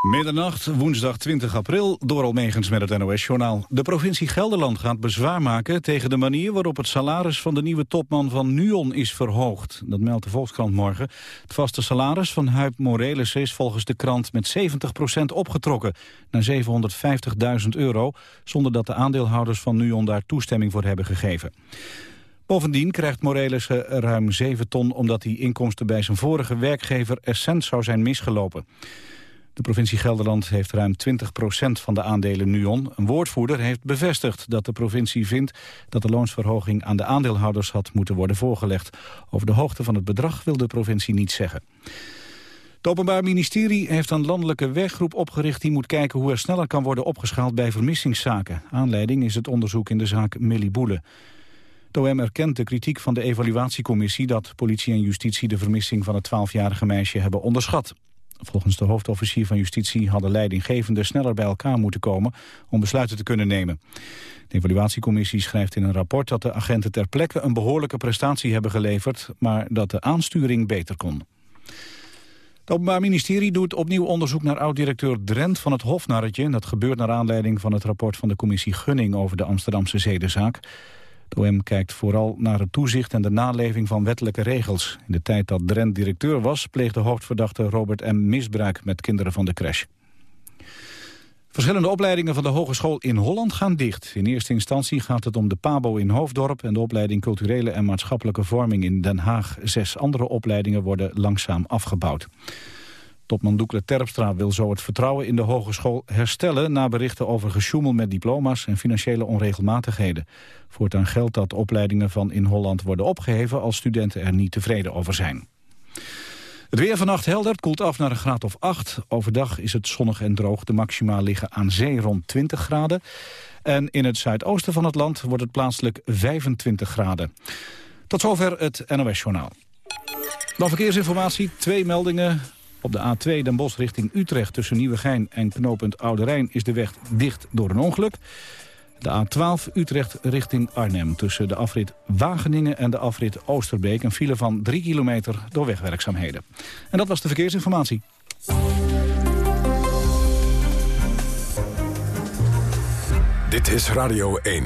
Middernacht, woensdag 20 april, door Almegens met het NOS-journaal. De provincie Gelderland gaat bezwaar maken tegen de manier waarop het salaris van de nieuwe topman van NUON is verhoogd. Dat meldt de Volkskrant morgen. Het vaste salaris van Huip Morelis is volgens de krant met 70% opgetrokken, naar 750.000 euro, zonder dat de aandeelhouders van NUON daar toestemming voor hebben gegeven. Bovendien krijgt Morelis ruim 7 ton omdat die inkomsten bij zijn vorige werkgever Essent zou zijn misgelopen. De provincie Gelderland heeft ruim 20% van de aandelen NUON. Een woordvoerder heeft bevestigd dat de provincie vindt... dat de loonsverhoging aan de aandeelhouders had moeten worden voorgelegd. Over de hoogte van het bedrag wil de provincie niets zeggen. Het Openbaar Ministerie heeft een landelijke werkgroep opgericht... die moet kijken hoe er sneller kan worden opgeschaald bij vermissingszaken. Aanleiding is het onderzoek in de zaak Millie Boele. Het OM erkent de kritiek van de evaluatiecommissie... dat politie en justitie de vermissing van het 12-jarige meisje hebben onderschat. Volgens de hoofdofficier van Justitie hadden leidinggevenden sneller bij elkaar moeten komen om besluiten te kunnen nemen. De evaluatiecommissie schrijft in een rapport dat de agenten ter plekke een behoorlijke prestatie hebben geleverd, maar dat de aansturing beter kon. Het Openbaar Ministerie doet opnieuw onderzoek naar oud-directeur Drent van het Hofnarretje. Dat gebeurt naar aanleiding van het rapport van de commissie Gunning over de Amsterdamse zedenzaak. De OM kijkt vooral naar het toezicht en de naleving van wettelijke regels. In de tijd dat Drent directeur was, pleegde hoofdverdachte Robert M. misbruik met kinderen van de crash. Verschillende opleidingen van de Hogeschool in Holland gaan dicht. In eerste instantie gaat het om de PABO in Hoofddorp... en de opleiding Culturele en Maatschappelijke Vorming in Den Haag. Zes andere opleidingen worden langzaam afgebouwd. Topman Doekle Terpstra wil zo het vertrouwen in de hogeschool herstellen... na berichten over gesjoemel met diploma's en financiële onregelmatigheden. Voortaan geldt dat opleidingen van in Holland worden opgeheven... als studenten er niet tevreden over zijn. Het weer vannacht helder, koelt af naar een graad of 8. Overdag is het zonnig en droog. De maxima liggen aan zee rond 20 graden. En in het zuidoosten van het land wordt het plaatselijk 25 graden. Tot zover het NOS-journaal. Dan verkeersinformatie, twee meldingen. Op de A2 Den Bosch richting Utrecht tussen Nieuwegein en knooppunt Oude Rijn is de weg dicht door een ongeluk. De A12 Utrecht richting Arnhem tussen de afrit Wageningen en de afrit Oosterbeek. Een file van 3 kilometer door wegwerkzaamheden. En dat was de verkeersinformatie. Dit is Radio 1.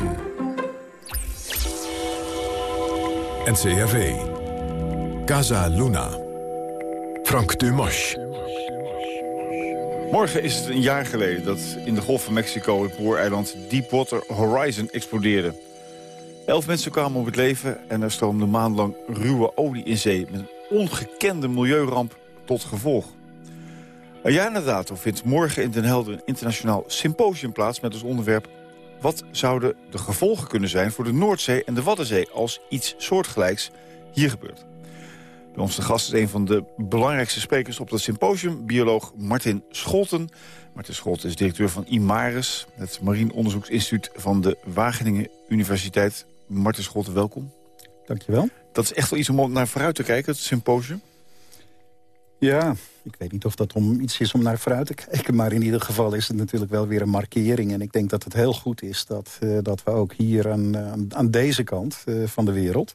NCRV. Casa Luna. Frank Dumas. Morgen is het een jaar geleden dat in de Golf van Mexico het boereiland Deepwater Horizon explodeerde. Elf mensen kwamen om het leven en er stroomde maandenlang ruwe olie in zee... met een ongekende milieuramp tot gevolg. Een jaar na dato vindt morgen in Den Helder een internationaal symposium plaats... met als onderwerp wat zouden de gevolgen kunnen zijn voor de Noordzee en de Waddenzee... als iets soortgelijks hier gebeurt. Bij ons de gast is een van de belangrijkste sprekers op dat symposium... bioloog Martin Scholten. Martin Scholten is directeur van IMARIS... het Marien Onderzoeksinstituut van de Wageningen Universiteit. Martin Scholten, welkom. Dankjewel. Dat is echt wel iets om naar vooruit te kijken, het symposium. Ja, ik weet niet of dat om iets is om naar vooruit te kijken... maar in ieder geval is het natuurlijk wel weer een markering. En ik denk dat het heel goed is dat, uh, dat we ook hier aan, aan deze kant uh, van de wereld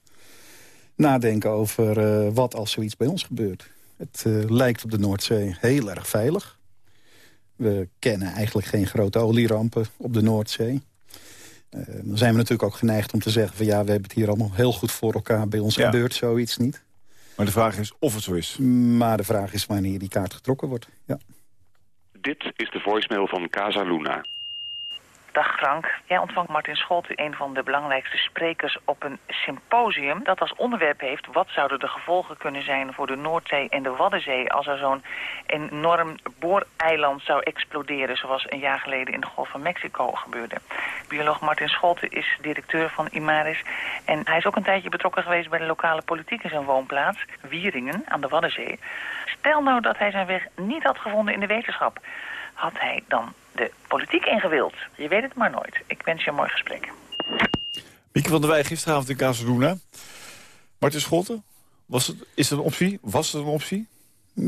nadenken over uh, wat als zoiets bij ons gebeurt. Het uh, lijkt op de Noordzee heel erg veilig. We kennen eigenlijk geen grote olierampen op de Noordzee. Uh, dan zijn we natuurlijk ook geneigd om te zeggen... van ja, we hebben het hier allemaal heel goed voor elkaar. Bij ons ja. gebeurt zoiets niet. Maar de vraag is of het zo is. Maar de vraag is wanneer die kaart getrokken wordt. Ja. Dit is de voicemail van Casa Luna. Dag Frank. Jij ontvangt Martin Scholten, een van de belangrijkste sprekers op een symposium dat als onderwerp heeft wat zouden de gevolgen kunnen zijn voor de Noordzee en de Waddenzee als er zo'n enorm booreiland zou exploderen zoals een jaar geleden in de Golf van Mexico gebeurde. Bioloog Martin Scholten is directeur van IMARIS en hij is ook een tijdje betrokken geweest bij de lokale politiek in zijn woonplaats, Wieringen aan de Waddenzee. Stel nou dat hij zijn weg niet had gevonden in de wetenschap. Had hij dan de politiek ingewild. Je weet het maar nooit. Ik wens je een mooi gesprek. Mieke van der Wij gisteravond in Casaluna. Martin Scholten, was het, is het een optie? Was het een optie?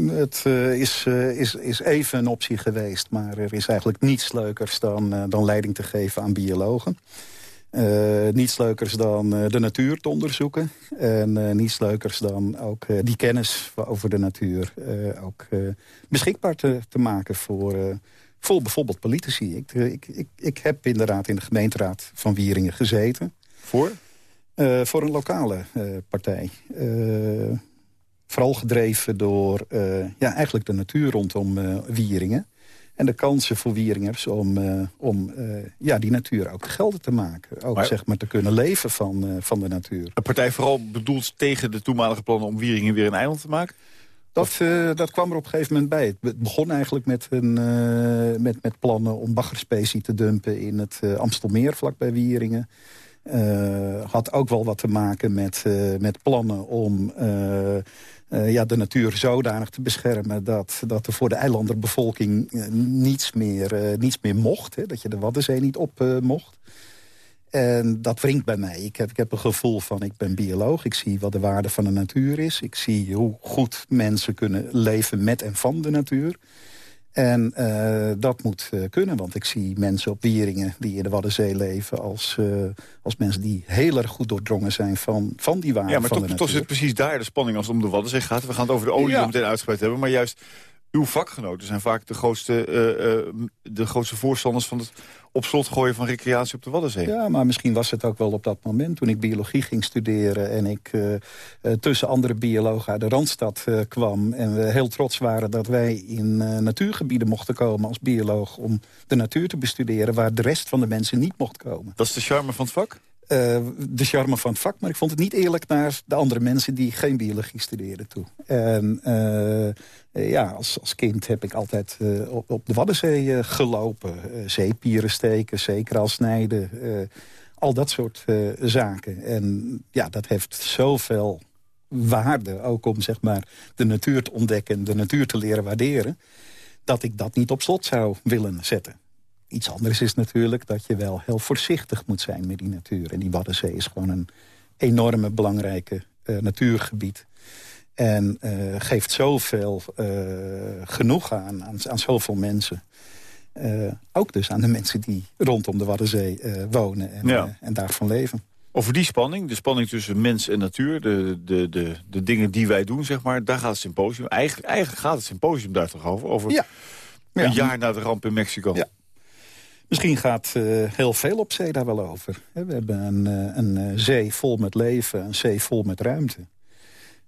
Het uh, is, uh, is, is even een optie geweest, maar er is eigenlijk niets leukers dan, uh, dan leiding te geven aan biologen. Uh, niets leukers dan uh, de natuur te onderzoeken. En uh, niets leukers dan ook die kennis over de natuur ook beschikbaar te, te, maken voor, voor bijvoorbeeld politici. Ik, ik, ik, ik, heb inderdaad in de gemeenteraad van Wieringen gezeten. Voor? voor een lokale partij. vooral gedreven door ja, eigenlijk de natuur rondom Wieringen. En de kansen voor Wieringers om, om ja, die natuur ook gelden te maken. Ook zeg maar te kunnen leven van, van de natuur. Een partij vooral bedoeld tegen de toenmalige plannen om Wieringen weer een eiland te maken? Dat, dat kwam er op een gegeven moment bij. Het begon eigenlijk met, een, met, met plannen om baggerspecie te dumpen in het Amstelmeer vlakbij Wieringen. had ook wel wat te maken met, met plannen om uh, ja, de natuur zodanig te beschermen... dat, dat er voor de eilanderbevolking uh, niets, meer, uh, niets meer mocht. Hè, dat je de Waddenzee niet op mocht. En dat wringt bij mij. Ik heb, ik heb een gevoel van, ik ben bioloog. Ik zie wat de waarde van de natuur is. Ik zie hoe goed mensen kunnen leven met en van de natuur. En uh, dat moet uh, kunnen, want ik zie mensen op Wieringen... die in de Waddenzee leven als, uh, als mensen die heel erg goed doordrongen zijn... van, van die waarde ja, maar van toch, de toch zit precies daar de spanning als het om de Waddenzee gaat. We gaan het over de olie ja. meteen uitgebreid hebben. Maar juist uw vakgenoten zijn vaak de grootste, de grootste voorstanders... van het op slot gooien van recreatie op de Waddenzee. Ja, maar misschien was het ook wel op dat moment toen ik biologie ging studeren... en ik uh, tussen andere biologen uit de Randstad uh, kwam... en we heel trots waren dat wij in natuurgebieden mochten komen als bioloog... om de natuur te bestuderen waar de rest van de mensen niet mocht komen. Dat is de charme van het vak? Uh, de charme van het vak. Maar ik vond het niet eerlijk naar de andere mensen die geen biologie studeerden toe. En uh, ja, als, als kind heb ik altijd uh, op, op de Waddenzee gelopen. zeepieren steken, zeekraal snijden. al dat soort zaken. En ja, dat heeft zoveel waarde. Ook om zeg maar, de natuur te ontdekken en de natuur te leren waarderen. Dat ik dat niet op slot zou willen zetten. Iets anders is natuurlijk dat je wel heel voorzichtig moet zijn met die natuur. En die Waddenzee is gewoon een enorme belangrijke uh, natuurgebied. En uh, geeft zoveel uh, genoeg aan, aan, aan zoveel mensen. ook dus aan de mensen die rondom de Waddenzee wonen en, ja. en daarvan leven. Over die spanning, de spanning tussen mens en natuur... De, de, de, de dingen die wij doen, zeg maar, daar gaat het symposium. Eigenlijk, eigenlijk gaat het symposium daar toch over? Over ja. een ja. jaar na de ramp in Mexico. Ja. Misschien gaat uh, heel veel op zee daar wel over. We hebben een, uh, een zee vol met leven, een zee vol met ruimte.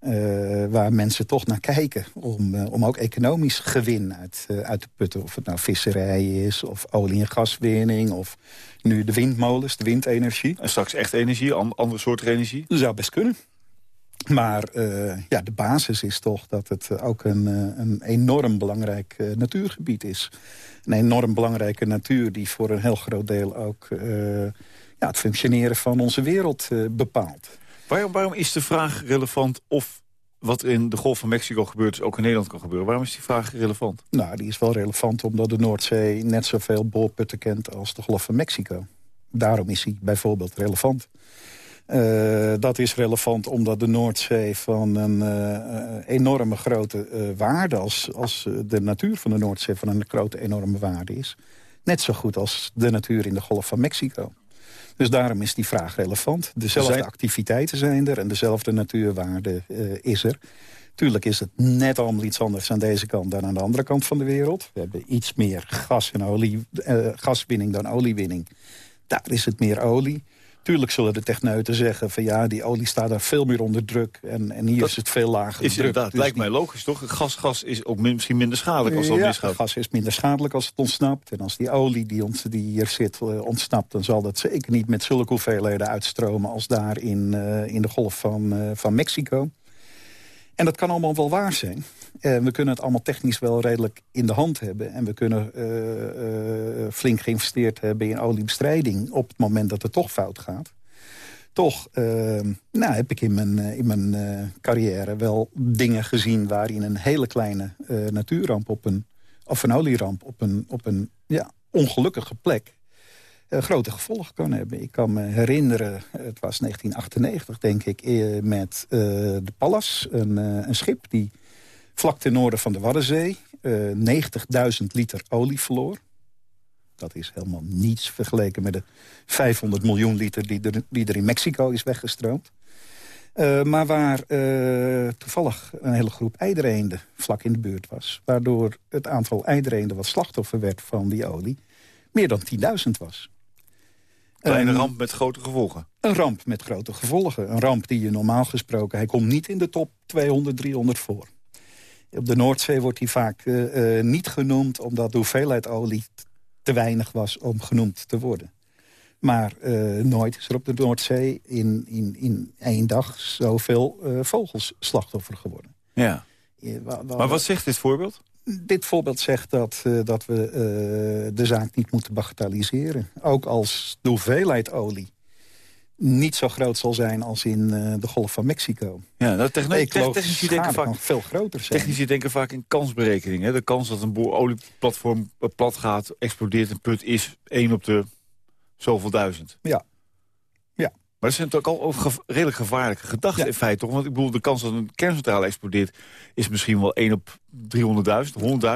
Uh, waar mensen toch naar kijken om, om ook economisch gewin uit, uit te putten. Of het nou visserij is, of olie- en gaswinning... of nu de windmolens, de windenergie. En straks echt energie, an andere soorten energie? Dat zou best kunnen. Maar uh, ja, de basis is toch dat het ook een, een enorm belangrijk uh, natuurgebied is. Een enorm belangrijke natuur die voor een heel groot deel ook uh, ja, het functioneren van onze wereld bepaalt. Waarom, waarom is de vraag relevant of wat in de Golf van Mexico gebeurt... ook in Nederland kan gebeuren? Waarom is die vraag relevant? Nou, die is wel relevant omdat de Noordzee net zoveel boorputten kent als de Golf van Mexico. Daarom is hij bijvoorbeeld relevant. Uh, dat is relevant omdat de Noordzee van een uh, enorme grote uh, waarde... als, als de natuur van de Noordzee van een grote enorme waarde is. Net zo goed als de natuur in de Golf van Mexico. Dus daarom is die vraag relevant. Dezelfde zijn... activiteiten zijn er en dezelfde natuurwaarde is er. Tuurlijk is het net allemaal iets anders aan deze kant dan aan de andere kant van de wereld. We hebben iets meer gas en olie, gaswinning dan oliewinning. Daar is het meer olie. Tuurlijk zullen de techneuten zeggen van ja, die olie staat daar veel meer onder druk. En, en hier dat is het veel lager is druk. Inderdaad, dus lijkt mij logisch toch? Gas, gas is ook min, misschien minder schadelijk als het ja, misgaat. gas is minder schadelijk als het ontsnapt. En als die olie die, ons, die hier zit uh, ontsnapt... dan zal dat zeker niet met zulke hoeveelheden uitstromen... als daar in, uh, in de golf van, uh, van Mexico. En dat kan allemaal wel waar zijn. Uh, we kunnen het allemaal technisch wel redelijk in de hand hebben. En we kunnen uh, uh, flink geïnvesteerd hebben in oliebestrijding... op het moment dat het toch fout gaat. Toch nou, heb ik in mijn, in mijn carrière wel dingen gezien... waarin een hele kleine natuurramp op een, of een olieramp op een, op een ja, ongelukkige plek... grote gevolgen kan hebben. Ik kan me herinneren, het was 1998 denk ik... met de Pallas, een, een schip die vlak ten noorden van de Waddenzee... Uh, 90.000 liter olie verloor. Dat is helemaal niets vergeleken met de 500 miljoen liter die er, die er in Mexico is weggestroomd. Maar waar toevallig een hele groep eidereenden vlak in de buurt was. Waardoor het aantal eidereenden wat slachtoffer werd van die olie... meer dan 10.000 was. Kleine um, ramp met grote gevolgen. Een ramp met grote gevolgen. Een ramp die je normaal gesproken... hij komt niet in de top 200, 300 voor. Op de Noordzee wordt hij vaak uh, niet genoemd... omdat de hoeveelheid olie te weinig was om genoemd te worden. Maar uh, nooit is er op de Noordzee in, in, in één dag zoveel vogels slachtoffer geworden. Ja. maar wat zegt dit voorbeeld? Dit voorbeeld zegt dat, uh, dat we de zaak niet moeten bagatelliseren. Ook als de hoeveelheid olie niet zo groot zal zijn als in de Golf van Mexico. Ja, dat techn technici denken vaak veel groter zijn. Technici denken vaak in kansberekening. Hè? De kans dat een olieplatform plat gaat, explodeert een put is 1 op de zoveel duizend. Ja. Maar dat zijn toch al gev redelijk gevaarlijke gedachten in feite, toch? Want ik bedoel, de kans dat een kerncentrale explodeert... is misschien wel 1 op 300.000,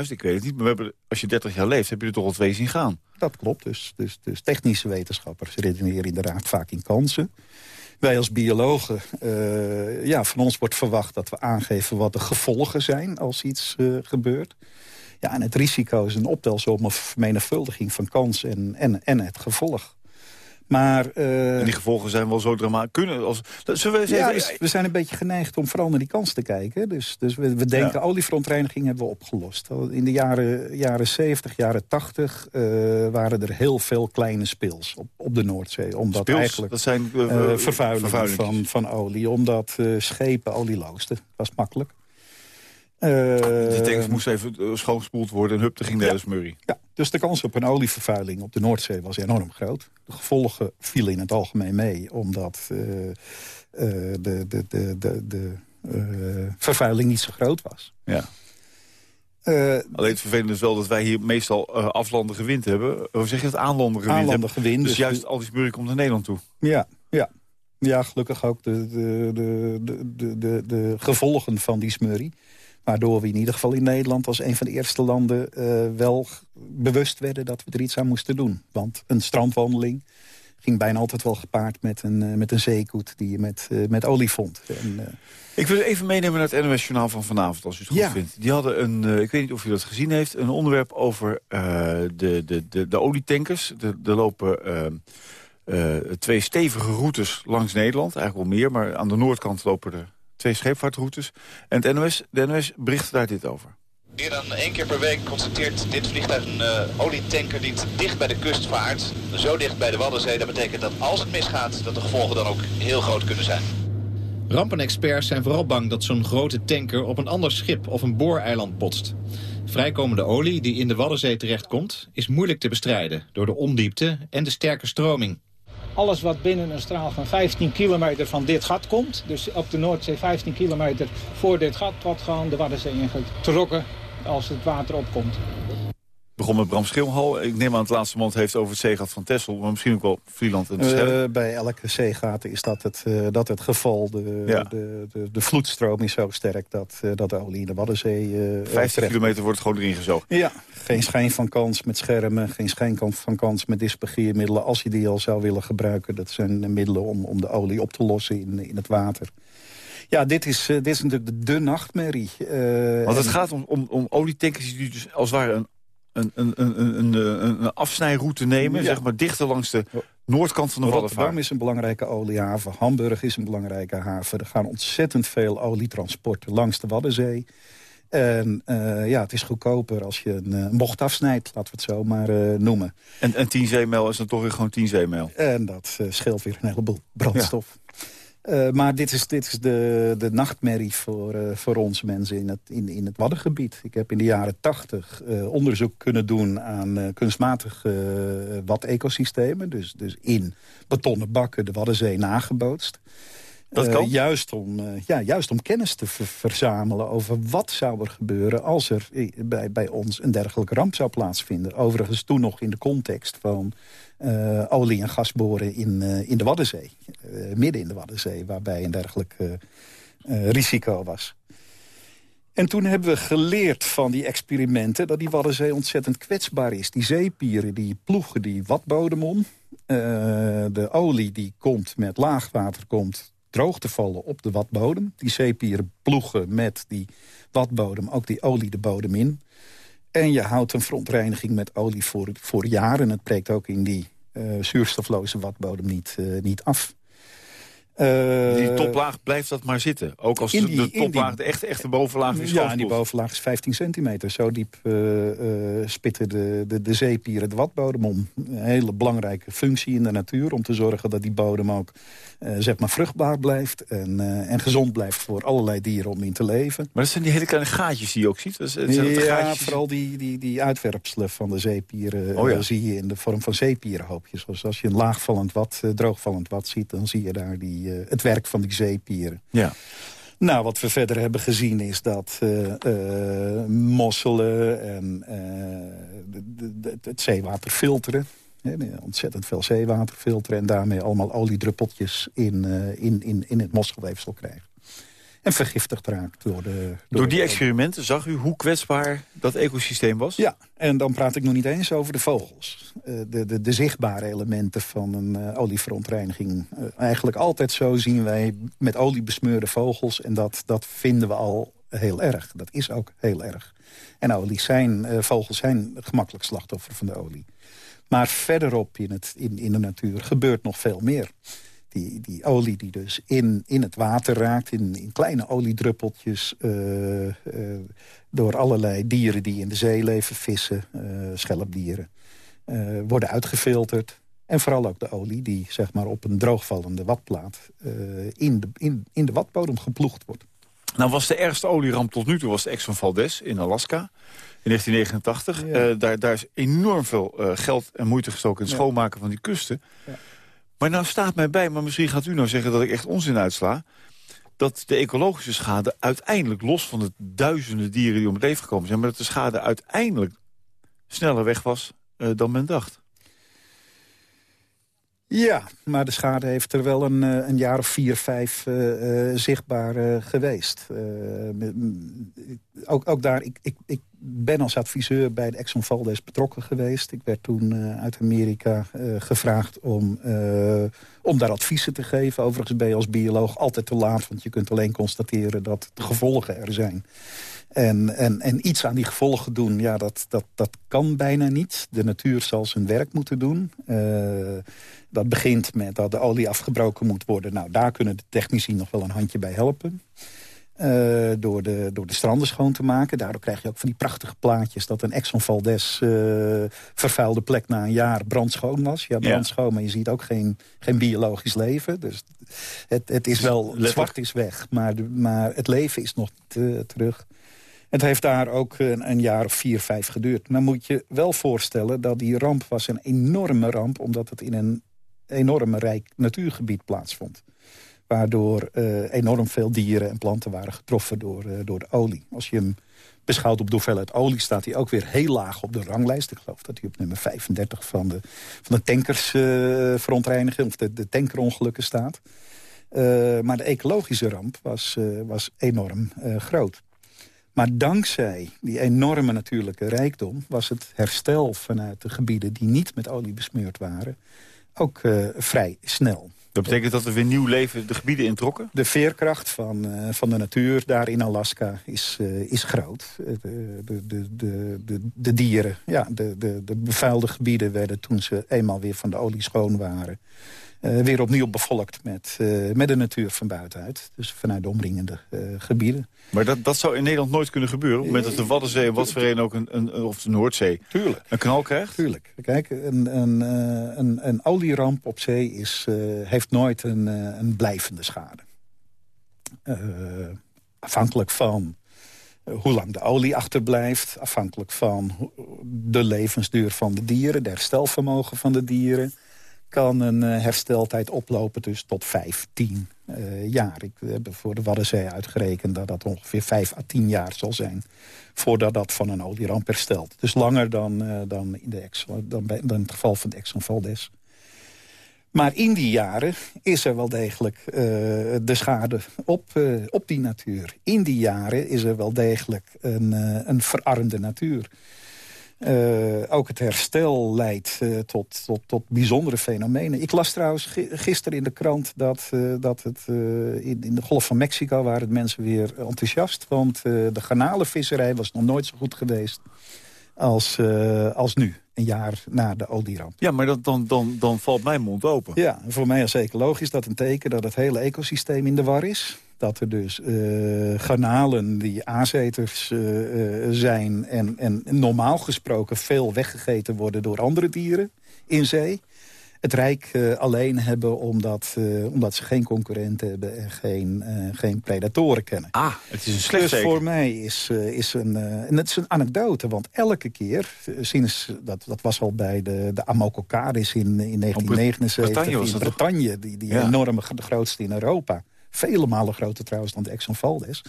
100.000, ik weet het niet. Maar we hebben, als je 30 jaar leeft, heb je er toch al twee zien gaan. Dat klopt. Dus, dus, dus technische wetenschappers redeneren inderdaad vaak in kansen. Wij als biologen, uh, ja, van ons wordt verwacht dat we aangeven wat de gevolgen zijn als iets uh, gebeurt. Ja, en het risico is een optelsom of vermenigvuldiging van kans en, en, en het gevolg. Maar, uh, en die gevolgen zijn wel zo dramatisch. Kunnen, als, zullen we, ja, even... we zijn een beetje geneigd om vooral naar die kans te kijken. Dus, dus we, we denken, ja. olieverontreiniging hebben we opgelost. In de jaren, jaren 70, jaren 80 uh, waren er heel veel kleine spils op, op de Noordzee. Omdat spils, eigenlijk dat zijn uh, vervuiling van, van olie. Omdat schepen olie loosden. Dat was makkelijk. Uh, de tanks moest even uh, schoongespoeld worden en hup, ging de hele smurrie. Ja, dus de kans op een olievervuiling op de Noordzee was enorm groot. De gevolgen vielen in het algemeen mee, omdat uh, de, de, de, de, de vervuiling niet zo groot was. Ja. Alleen het vervelende is wel dat wij hier meestal aflandige wind hebben. Hoe zeg je het? Aanlandige wind. Aanlandige wind. Dus, dus juist al die smurrie komt naar Nederland toe. Ja, ja. Ja, gelukkig ook de, de, de, de, de, de gevolgen van die smurrie. Waardoor we in ieder geval in Nederland als een van de eerste landen... Uh, wel bewust werden dat we er iets aan moesten doen. Want een strandwandeling ging bijna altijd wel gepaard met een, uh, met een zeekoet... die je met, uh, met olie vond. En, ik wil even meenemen naar het NOS-journaal van vanavond, als u het goed ja. vindt. Die hadden een, ik weet niet of u dat gezien heeft... een onderwerp over de, de, de, de olietankers. Er lopen... twee stevige routes langs Nederland, eigenlijk wel meer... maar aan de noordkant lopen er twee scheepvaartroutes. En het NOS, de NOS bericht daar dit over. Meer dan één keer per week constateert dit vliegtuig een uh, olietanker die dicht bij de kust vaart. Zo dicht bij de Waddenzee. Dat betekent dat als het misgaat, dat de gevolgen dan ook heel groot kunnen zijn. Rampenexperts zijn vooral bang dat zo'n grote tanker op een ander schip of een booreiland botst. Vrijkomende olie die in de Waddenzee terechtkomt is moeilijk te bestrijden door de ondiepte en de sterke stroming. Alles wat binnen een straal van 15 kilometer van dit gat komt... dus op de Noordzee 15 kilometer voor dit gat... wordt gewoon de Waddenzee ingetrokken als het water opkomt begon met Bram Schilhal. Ik neem aan het laatste mond heeft over het zeegat van Texel. Maar misschien ook wel Vlieland en uh, Bij elke zeegaten is dat het, uh, dat het geval. De, ja. de, de, de, vloedstroom is zo sterk dat, uh, dat de olie in de Waddenzee... Uh, 50 kilometer wordt het gewoon erin gezogen. Ja, geen schijn van kans met schermen. Geen schijn van kans met dispergeermiddelen. Als je die al zou willen gebruiken. Dat zijn middelen om, om de olie op te lossen in, in het water. Ja, dit is, dit is natuurlijk de, de nachtmerrie. Want het gaat om, om, om olietankers die dus als het ware een een, een, een, een, afsnijroute nemen, ja. zeg maar dichter langs de noordkant van de Waddenvaart. Rotterdam is een belangrijke oliehaven, Hamburg is een belangrijke haven. Er gaan ontzettend veel olietransporten langs de Waddenzee. En uh, ja, het is goedkoper als je een, een bocht afsnijdt, laten we het zo maar uh, noemen. En, en 10 zeemijl is dan toch weer gewoon 10 zeemijl? En dat scheelt weer een heleboel brandstof. Ja. Uh, maar dit is, dit is de, de nachtmerrie voor, uh, voor ons mensen in het, in, in het Waddengebied. Ik heb in de jaren tachtig uh, onderzoek kunnen doen aan kunstmatige wat-ecosystemen. Dus, dus in betonnen bakken de Waddenzee nagebootst. Dat kan? Juist, om, ja, juist om kennis te ver verzamelen over wat zou er gebeuren... als er bij, bij ons een dergelijke ramp zou plaatsvinden. Overigens toen nog in de context van olie- en gasboren in, in de Waddenzee. midden in de Waddenzee, waarbij een dergelijk risico was. En toen hebben we geleerd van die experimenten... dat die Waddenzee ontzettend kwetsbaar is. Die zeepieren die ploegen die watbodem om. De olie die komt met laagwater komt droog te vallen op de watbodem. Die zeepieren ploegen met die watbodem ook die olie de bodem in. En je houdt een verontreiniging met olie voor, voor jaren. Het breekt ook in die uh, zuurstofloze watbodem niet, uh, niet af. Die toplaag blijft dat maar zitten. Ook als die, de toplaag, de echte, echte bovenlaag is Ja, en die bovenlaag is 15 centimeter. Zo diep uh, uh, spitten de, de, de zeepieren de watbodem om. Een hele belangrijke functie in de natuur... om te zorgen dat die bodem ook zeg maar vruchtbaar blijft... En, en gezond blijft voor allerlei dieren om in te leven. Maar dat zijn die hele kleine gaatjes die je ook ziet? Dat zijn ja, gaatjes... vooral die, die, die uitwerpselen van de zeepieren oh, ja. zie je in de vorm van zeepierenhoopjes. Dus als je een laagvallend wat, droogvallend wat ziet... dan zie je daar die eh, het werk van die zeepieren. Ja. Nou, wat we verder hebben gezien is dat uh, uh, mosselen en het zeewater filteren. ontzettend veel zeewater filteren en daarmee allemaal oliedruppeltjes in, in, in, in het mosselweefsel krijgen en vergiftigd raakt. Door, de, door, die experimenten zag u hoe kwetsbaar dat ecosysteem was? Ja, en dan praat ik nog niet eens over de vogels. Uh, de, de, de, zichtbare elementen van een uh, olieverontreiniging. Uh, eigenlijk altijd zo zien wij met olie besmeurde vogels... en dat, dat vinden we al heel erg. Dat is ook heel erg. En olie zijn, vogels zijn gemakkelijk slachtoffer van de olie. Maar verderop in, het, in, in de natuur gebeurt nog veel meer die, die olie die dus in, in het water raakt, in, in kleine oliedruppeltjes... Uh, uh, door allerlei dieren die in de zee leven, vissen, uh, schelpdieren... worden uitgefilterd. En vooral ook de olie die zeg maar, op een droogvallende watplaat... in, de, in, in de watbodem geploegd wordt. Nou was de ergste olieramp tot nu toe was de Exxon Valdez in Alaska in 1989. daar, daar is enorm veel geld en moeite gestoken in het schoonmaken van die kusten. Ja. Maar nou staat mij bij, maar misschien gaat u nou zeggen dat ik echt onzin uitsla... dat de ecologische schade uiteindelijk, los van de duizenden dieren die om het leven gekomen zijn... maar dat de schade uiteindelijk sneller weg was uh, dan men dacht. Ja, maar de schade heeft er wel een, eh, een jaar of vier, vijf uh, zichtbaar geweest. ook, ook daar, ik, ik, ik ben als adviseur bij de Exxon Valdez betrokken geweest. Ik werd toen uit Amerika gevraagd om, om daar adviezen te geven. Overigens ben je als bioloog altijd te laat, want je kunt alleen constateren dat de gevolgen er zijn. En, en, en iets aan die gevolgen doen, ja, dat, dat, dat kan bijna niet. De natuur zal zijn werk moeten doen. Dat begint met dat de olie afgebroken moet worden. Nou, daar kunnen de technici nog wel een handje bij helpen. Uh, door, de, door de stranden schoon te maken. Daardoor krijg je ook van die prachtige plaatjes... dat een Exxon Valdez uh, vervuilde plek na een jaar brandschoon was. Ja, brandschoon, maar je ziet ook geen, geen biologisch leven. Dus het, het is wel... zwart is weg, maar, maar het leven is nog te, terug. Het heeft daar ook een, een, jaar of vier, vijf geduurd. Maar moet je wel voorstellen dat die ramp was een enorme ramp... omdat het in een enorme rijk natuurgebied plaatsvond. Waardoor uh, enorm veel dieren en planten waren getroffen door, uh, door de olie. Als je hem beschouwt op de olie... staat hij ook weer heel laag op de ranglijst. Ik geloof dat hij op nummer 35 van de, van de tankersverontreiniging... Uh, of de, de tankerongelukken staat. maar de ecologische ramp was, was enorm groot. Maar dankzij die enorme natuurlijke rijkdom... was het herstel vanuit de gebieden die niet met olie besmeurd waren ook vrij snel. Dat betekent dat er weer nieuw leven de gebieden introkken? De veerkracht van, uh, van de natuur daar in Alaska is, uh, is groot. De, de, de, de, de, dieren, ja, de, de, de bevuilde gebieden werden toen ze eenmaal weer van de olie schoon waren... Uh, weer opnieuw bevolkt met, uh, met de natuur van buitenuit. Dus vanuit de omringende uh, gebieden. Maar dat, dat zou in Nederland nooit kunnen gebeuren? Op het moment dat de Waddenzee en wat voor een ook een, een, of de Noordzee Tuurlijk. een knal krijgt? Tuurlijk. Kijk, een, een, een, een olieramp op zee is, heeft nooit een, een blijvende schade. afhankelijk van hoe lang de olie achterblijft. Afhankelijk van de levensduur van de dieren, de herstelvermogen van de dieren kan een uh, hersteltijd oplopen dus tot 15 uh, jaar. Ik heb voor de Waddenzee uitgerekend dat dat ongeveer 5 à 10 jaar zal zijn... voordat dat van een olieramp herstelt. Dus langer dan, uh, dan, in, de Exxon, dan, bij, dan in het geval van de Exxon Valdez. Maar in die jaren is er wel degelijk de schade op, op die natuur. In die jaren is er wel degelijk een, uh, een verarmde natuur. Ook het herstel leidt tot, tot, tot bijzondere fenomenen. Ik las trouwens gisteren in de krant dat, dat het, in, in, de Golf van Mexico... waren mensen weer enthousiast. Want de garnalenvisserij was nog nooit zo goed geweest als, als nu een jaar na de olieramp. Ja, maar dat, dan, dan, dan valt mijn mond open. Ja, voor mij als ecoloog is dat een teken dat het hele ecosysteem in de war is. Dat er dus uh, garnalen die aaseters uh, zijn... En, en normaal gesproken veel weggegeten worden door andere dieren in zee het Rijk uh, alleen hebben omdat, omdat ze geen concurrenten hebben en geen, geen predatoren kennen. Ah, het is een slecht Dus voor mij is, is een, en het is een anekdote, want elke keer, sinds, dat, dat was al bij de, de Amokokaris in, in 1979 Bretagne in Bretagne, die, die ja. enorme, de grootste in Europa. Vele malen groter trouwens dan de Exxon Valdez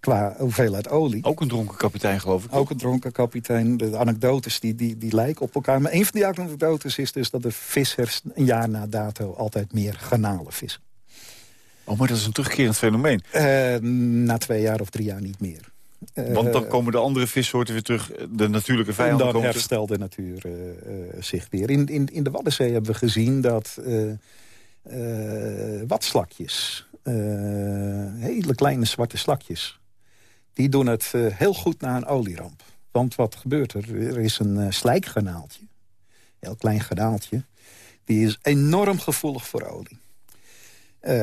qua hoeveelheid olie. Ook een dronken kapitein, geloof ik. Ook een dronken kapitein. De anekdotes die, die, die lijken op elkaar. Maar een van die anekdotes is dus dat de vissers een jaar na dato altijd meer garnalen vissen. Oh, maar dat is een terugkerend fenomeen. Uh, na twee jaar of drie jaar niet meer. Uh, Want dan komen de andere vissoorten weer terug, de natuurlijke vijanden En dan herstelt de natuur uh, zich weer. In, in, in de Waddenzee hebben we gezien dat watslakjes, hele kleine zwarte slakjes die doen het uh, heel goed na een olieramp. Want wat gebeurt er? Er is een slijkgarnaaltje, een heel klein garnaaltje... die is enorm gevoelig voor olie.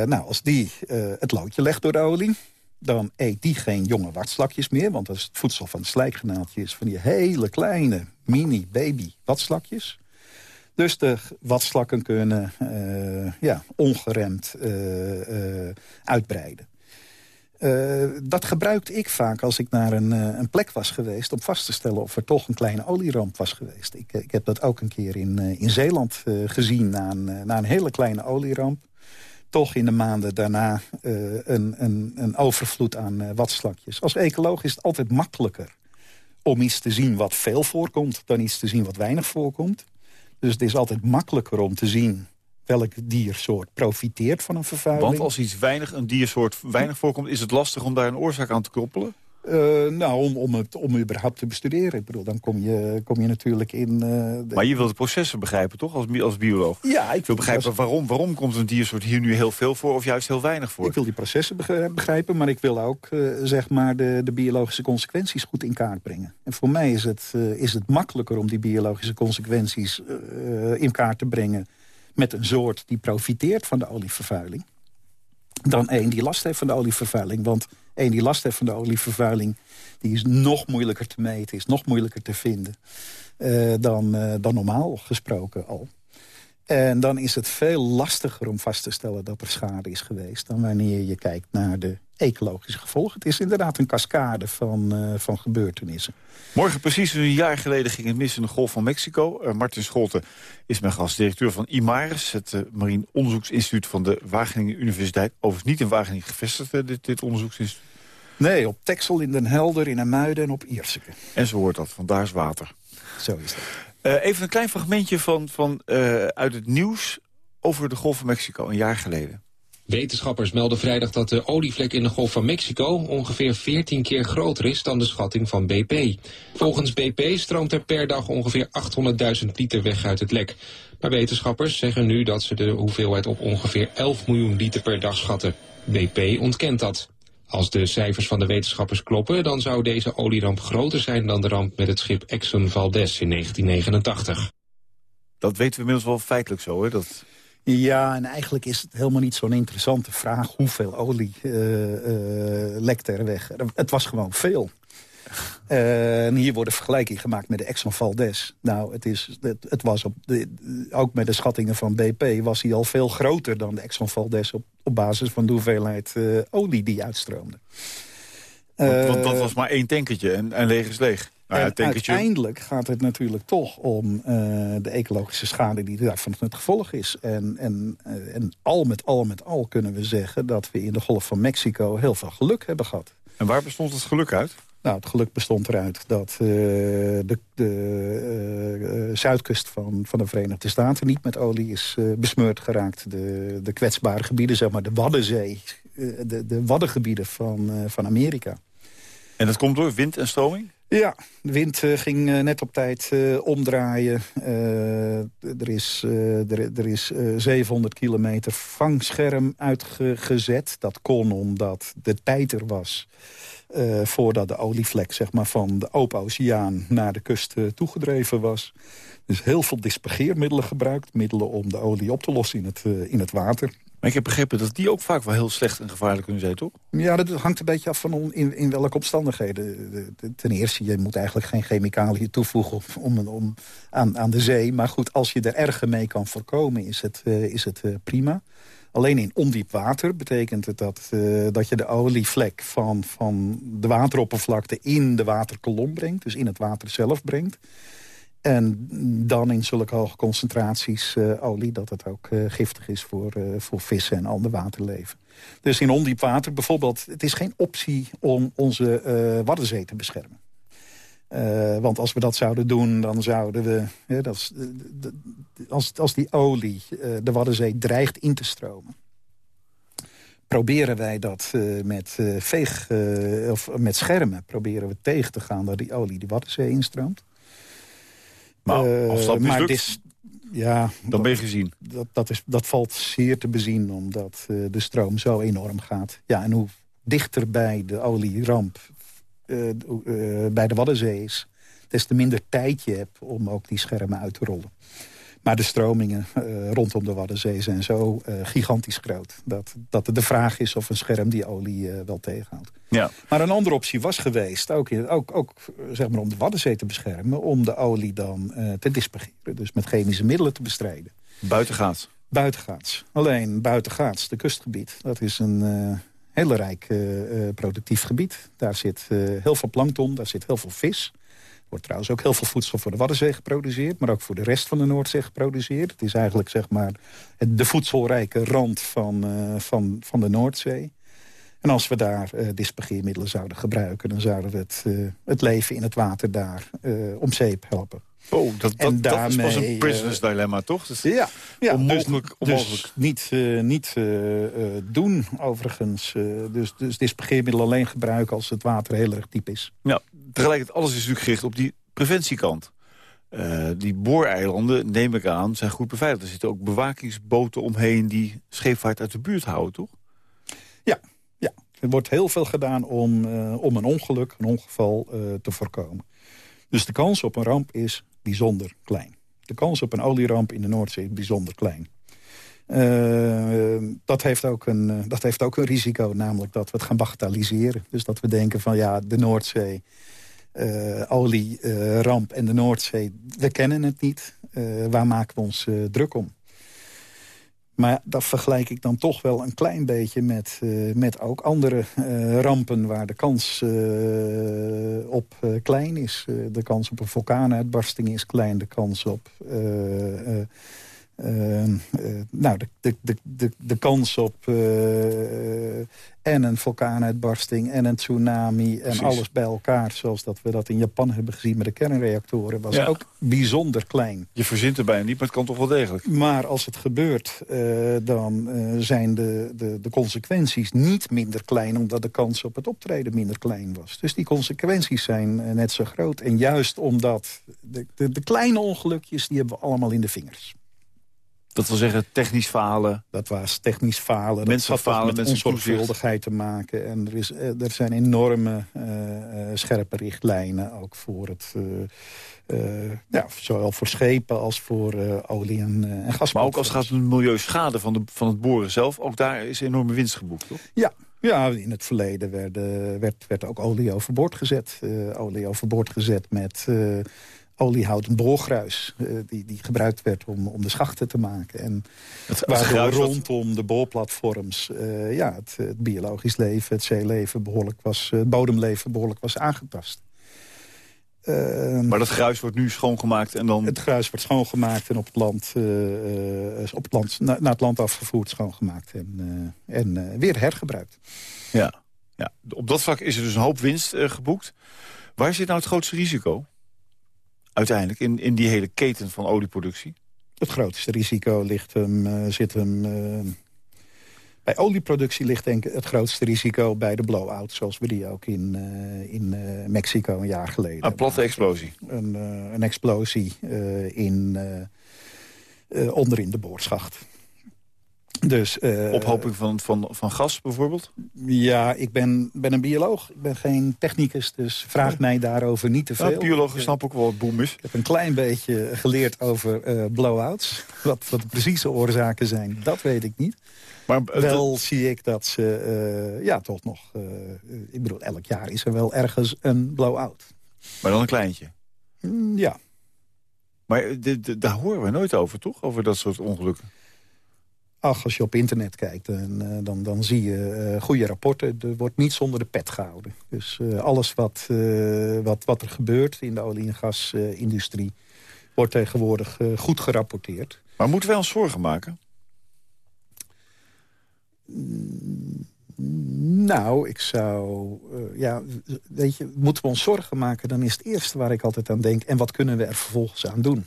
Nou, als die het loodje legt door de olie... dan eet die geen jonge watslakjes meer... want dat is het voedsel van het slijkgarnaaltje... is van die hele kleine mini-baby watslakjes... Dus de watslakken kunnen ja, ongeremd uitbreiden. Uh, dat gebruikte ik vaak als ik naar een, een, plek was geweest... om vast te stellen of er toch een kleine olieramp was geweest. Ik, ik heb dat ook een keer in, in Zeeland gezien na een, een hele kleine olieramp. Toch in de maanden daarna een, een, een, overvloed aan watslakjes. Als ecoloog is het altijd makkelijker om iets te zien wat veel voorkomt... dan iets te zien wat weinig voorkomt. Dus het is altijd makkelijker om te zien welk diersoort profiteert van een vervuiling. Want als iets weinig, een diersoort weinig voorkomt... is het lastig om daar een oorzaak aan te koppelen? Uh, nou, om, om, het, om überhaupt te bestuderen. Ik bedoel, dan kom je, kom je natuurlijk in... Uh, de... Maar je wilt de processen begrijpen, toch, als, als bioloog? Ja, ik wil begrijpen waarom, waarom komt een diersoort hier nu heel veel voor... of juist heel weinig voor? Ik wil die processen begrijpen, maar ik wil ook uh, zeg maar de, de biologische consequenties goed in kaart brengen. En voor mij is het, is het makkelijker om die biologische consequenties in kaart te brengen met een soort die profiteert van de olievervuiling... dan één die last heeft van de olievervuiling. Want één die last heeft van de olievervuiling... die is nog moeilijker te meten, is nog moeilijker te vinden... Uh, dan, uh, dan normaal gesproken al. En dan is het veel lastiger om vast te stellen dat er schade is geweest... dan wanneer je kijkt naar de ecologische gevolgen. Het is inderdaad een cascade van, uh, van gebeurtenissen. Morgen precies een jaar geleden ging het mis in de Golf van Mexico. Uh, Martin Scholten is mijn gast, directeur van IMARES... het uh, Marien Onderzoeksinstituut van de Wageningen Universiteit. Overigens niet in Wageningen gevestigd, dit, dit onderzoeksinstituut. Nee, op Texel, in Den Helder, in Amuiden en op Ierseke. En zo hoort dat, want daar is water. Zo is dat. Uh, even een klein fragmentje van, van, uh, uit het nieuws over de Golf van Mexico, een jaar geleden. Wetenschappers melden vrijdag dat de olievlek in de Golf van Mexico ongeveer 14 keer groter is dan de schatting van BP. Volgens BP stroomt er per dag ongeveer 800.000 liter weg uit het lek. Maar wetenschappers zeggen nu dat ze de hoeveelheid op ongeveer 11 miljoen liter per dag schatten. BP ontkent dat. Als de cijfers van de wetenschappers kloppen, dan zou deze olieramp groter zijn dan de ramp met het schip Exxon Valdez in 1989. Dat weten we inmiddels wel feitelijk zo, hè? Dat... Ja, en eigenlijk is het helemaal niet zo'n interessante vraag... hoeveel olie uh, uh, lekt er weg. Het was gewoon veel. Uh, en hier worden vergelijkingen gemaakt met de Exxon Valdez. Nou, het, is, het, het was op de, ook met de schattingen van BP... was hij al veel groter dan de Exxon Valdez... op, op basis van de hoeveelheid uh, olie die uitstroomde. Want, want, dat was maar één tankertje en, en leeg is leeg. Nou ja, uiteindelijk gaat het natuurlijk toch om uh, de ecologische schade die daarvan het gevolg is. En, en, en al met al met al kunnen we zeggen dat we in de Golf van Mexico heel veel geluk hebben gehad. En waar bestond het geluk uit? Nou, het geluk bestond eruit dat uh, de, de uh, zuidkust van, van de Verenigde Staten... niet met olie is uh, besmeurd geraakt. De, de kwetsbare gebieden, zeg maar de Waddenzee... de, de Waddengebieden van, van Amerika. En dat komt door wind en stroming? Ja, de wind ging net op tijd omdraaien. er is, er, er is 700 kilometer vangscherm uitgezet. Dat kon omdat de tijd er was... voordat de olievlek zeg maar, van de open oceaan naar de kust toegedreven was. Dus heel veel dispergeermiddelen gebruikt. Middelen om de olie op te lossen in het, in het water. Maar ik heb begrepen dat die ook vaak wel heel slecht en gevaarlijk kunnen zijn, toch? Ja, dat hangt een beetje af van in, in welke omstandigheden. Ten eerste, je moet eigenlijk geen chemicaliën toevoegen om, om, aan, aan de zee. Maar goed, als je er erger mee kan voorkomen, is het, uh, is het uh, prima. Alleen in ondiep water betekent het dat, uh, dat je de olievlek van, van de wateroppervlakte in de waterkolom brengt. Dus in het water zelf brengt. En dan in zulke hoge concentraties uh, olie... dat het ook uh, giftig is voor, voor vissen en ander waterleven. Dus in ondiep water bijvoorbeeld... het is geen optie om onze Waddenzee te beschermen. Want als we dat zouden doen, dan zouden we... dat is, als, als die olie de Waddenzee dreigt in te stromen... proberen wij dat met, veeg, of met schermen proberen we tegen te gaan... dat die olie die Waddenzee instroomt. Maar als dat mislukt, is, ja, dan ben je gezien. Dat, dat, is, dat valt zeer te bezien, omdat de stroom zo enorm gaat. Ja, en hoe dichter bij de olieramp uh, uh, bij de Waddenzee is... des te minder tijd je hebt om ook die schermen uit te rollen. Maar de stromingen uh, rondom de Waddenzee zijn zo uh, gigantisch groot... Dat, dat de vraag is of een scherm die olie uh, wel tegenhoudt. Ja. Maar een andere optie was geweest, ook, in, ook, ook zeg maar om de Waddenzee te beschermen... om de olie dan te dispergeren, dus met chemische middelen te bestrijden. Buitengaats? Buitengaats. Alleen buitengaats, de kustgebied, dat is een heel rijk productief gebied. Daar zit heel veel plankton, daar zit heel veel vis wordt trouwens ook heel veel voedsel voor de Waddenzee geproduceerd... maar ook voor de rest van de Noordzee geproduceerd. Het is eigenlijk zeg maar, de voedselrijke rand van, van, van de Noordzee. En als we daar dispergeermiddelen zouden gebruiken... dan zouden we het, het leven in het water daar om zeep helpen. Oh, dat, dat, daarmee, dat is pas een business dilemma, toch? Dus ja, ja, onmogelijk. Dus, onmogelijk. Dus niet, uh, niet uh, doen, overigens. Dus, dus dispergeermiddelen alleen gebruiken als het water heel erg diep is. Ja, tegelijkertijd alles is natuurlijk gericht op die preventiekant. die booreilanden, neem ik aan, zijn goed beveiligd. Er zitten ook bewakingsboten omheen die scheepvaart uit de buurt houden, toch? Ja, ja. er wordt heel veel gedaan om, om een ongeluk, een ongeval te voorkomen. Dus de kans op een ramp is bijzonder klein. De kans op een olieramp in de Noordzee is bijzonder klein. Uh, dat, heeft ook een, dat heeft ook een risico, namelijk dat we het gaan bagatelliseren. Dus dat we denken van ja, de Noordzee, uh, olieramp en de Noordzee, we kennen het niet. waar maken we ons druk om? Maar dat vergelijk ik dan toch wel een klein beetje met, uh, met ook andere uh, rampen... waar de kans uh, op klein is. de kans op een vulkaanuitbarsting is klein. De kans op... nou, de, de, de, de, de kans op en een vulkaanuitbarsting en een tsunami... en Precies. alles bij elkaar, zoals dat we dat in Japan hebben gezien... met de kernreactoren, was ja. ook bijzonder klein. Je verzint er bijna niet, maar het kan toch wel degelijk. Maar als het gebeurt, uh, dan uh, zijn de, de, de consequenties niet minder klein... omdat de kans op het optreden minder klein was. Dus die consequenties zijn uh, net zo groot. En juist omdat de, de, de kleine ongelukjes, die hebben we allemaal in de vingers. Dat wil zeggen technisch falen. Dat was technisch falen. Mensen dat falen, met mensen onzorgvuldigheid te maken. En er, is, er zijn enorme uh, uh, scherpe richtlijnen ook voor het... Uh, ja, zowel voor schepen als voor olie en, en gas. Maar ook als het gaat om de milieuschade van, de, van het boren zelf... ook daar is enorme winst geboekt, toch? Ja, ja, in het verleden werd, werd, werd ook olie overboord gezet. olie overboord gezet met oliehouten boorgruis. Uh, die, die gebruikt werd om, om de schachten te maken. En het, waardoor rondom wat... de boorplatforms uh, ja, het, het, biologisch leven, het zeeleven behoorlijk was, het bodemleven behoorlijk was aangetast. Uh, maar dat gruis wordt nu schoongemaakt en dan... Het gruis wordt schoongemaakt en op het land, op het land na, naar het land afgevoerd, schoongemaakt en, en weer hergebruikt. Ja. Ja, op dat vlak is er dus een hoop winst geboekt. Waar zit nou het grootste risico? Uiteindelijk, in, in die hele keten van olieproductie? Het grootste risico ligt hem, uh, zit hem... Uh, bij olieproductie ligt denk ik het grootste risico bij de blowout... zoals we die ook in, uh, in Mexico een jaar geleden Een platte explosie? Een, een explosie in, onderin de boordschacht. Dus, uh, Ophoping van, van, van gas bijvoorbeeld? Ja, ik ben, ben een bioloog. Ik ben geen technicus, dus vraag mij daarover niet te veel. Ja, biologen snap ook wel wat boem is. Ik heb een klein beetje geleerd over uh, blow-outs. Wat, wat de precieze oorzaken zijn, dat weet ik niet. Maar uh, wel zie ik dat ze, ja, toch nog... ik bedoel, elk jaar is er wel ergens een blow-out. Maar dan een kleintje? Mm, ja. Maar daar horen we nooit over, toch? Over dat soort ongelukken? Ach, als je op internet kijkt, dan, uh, dan, dan zie je uh, goede rapporten. Er wordt niet zonder de pet gehouden. Dus alles wat, wat, wat er gebeurt in de olie- en gasindustrie... wordt tegenwoordig goed gerapporteerd. Maar moeten wij ons zorgen maken? Mm, nou, ik zou... ja, weet je, moeten we ons zorgen maken... dan is het eerste waar ik altijd aan denk... en wat kunnen we er vervolgens aan doen?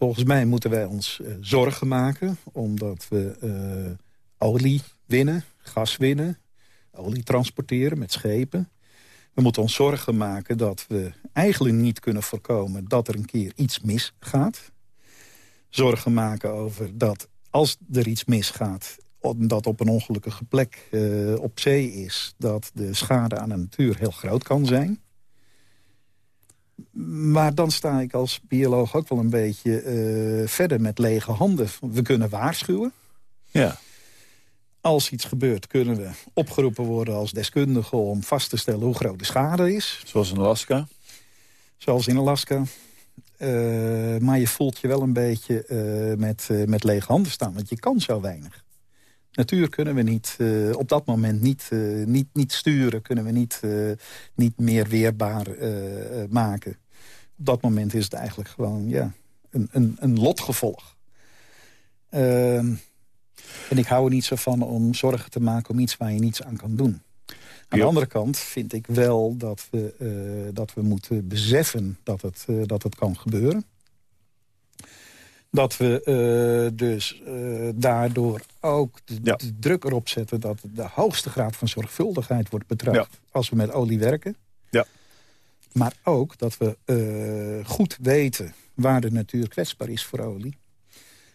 Volgens mij moeten wij ons uh, zorgen maken... omdat we uh, olie winnen, gas winnen, olie transporteren met schepen. We moeten ons zorgen maken dat we eigenlijk niet kunnen voorkomen... dat er een keer iets misgaat. Zorgen maken over dat als er iets misgaat... dat op een ongelukkige plek uh, op zee is... dat de schade aan de natuur heel groot kan zijn... Maar dan sta ik als bioloog ook wel een beetje uh, verder met lege handen. We kunnen waarschuwen. Ja. Als iets gebeurt kunnen we opgeroepen worden als deskundige... om vast te stellen hoe groot de schade is. Zoals in Alaska? Zoals in Alaska. Uh, maar je voelt je wel een beetje uh, met, met lege handen staan. Want je kan zo weinig. Natuur kunnen we niet, uh, op dat moment niet, uh, niet, niet sturen. Kunnen we niet, uh, niet meer weerbaar maken. Op dat moment is het eigenlijk gewoon ja, een, een, een lotgevolg. Ehm, en ik hou er niet zo van om zorgen te maken om iets waar je niets aan kan doen. Aan de andere kant vind ik wel dat we, dat we moeten beseffen dat het, dat het kan gebeuren. Dat we uh, dus uh, daardoor ook de, ja. de, druk erop zetten... dat de hoogste graad van zorgvuldigheid wordt betracht ja. als we met olie werken. Ja. Maar ook dat we uh, goed weten waar de natuur kwetsbaar is voor olie.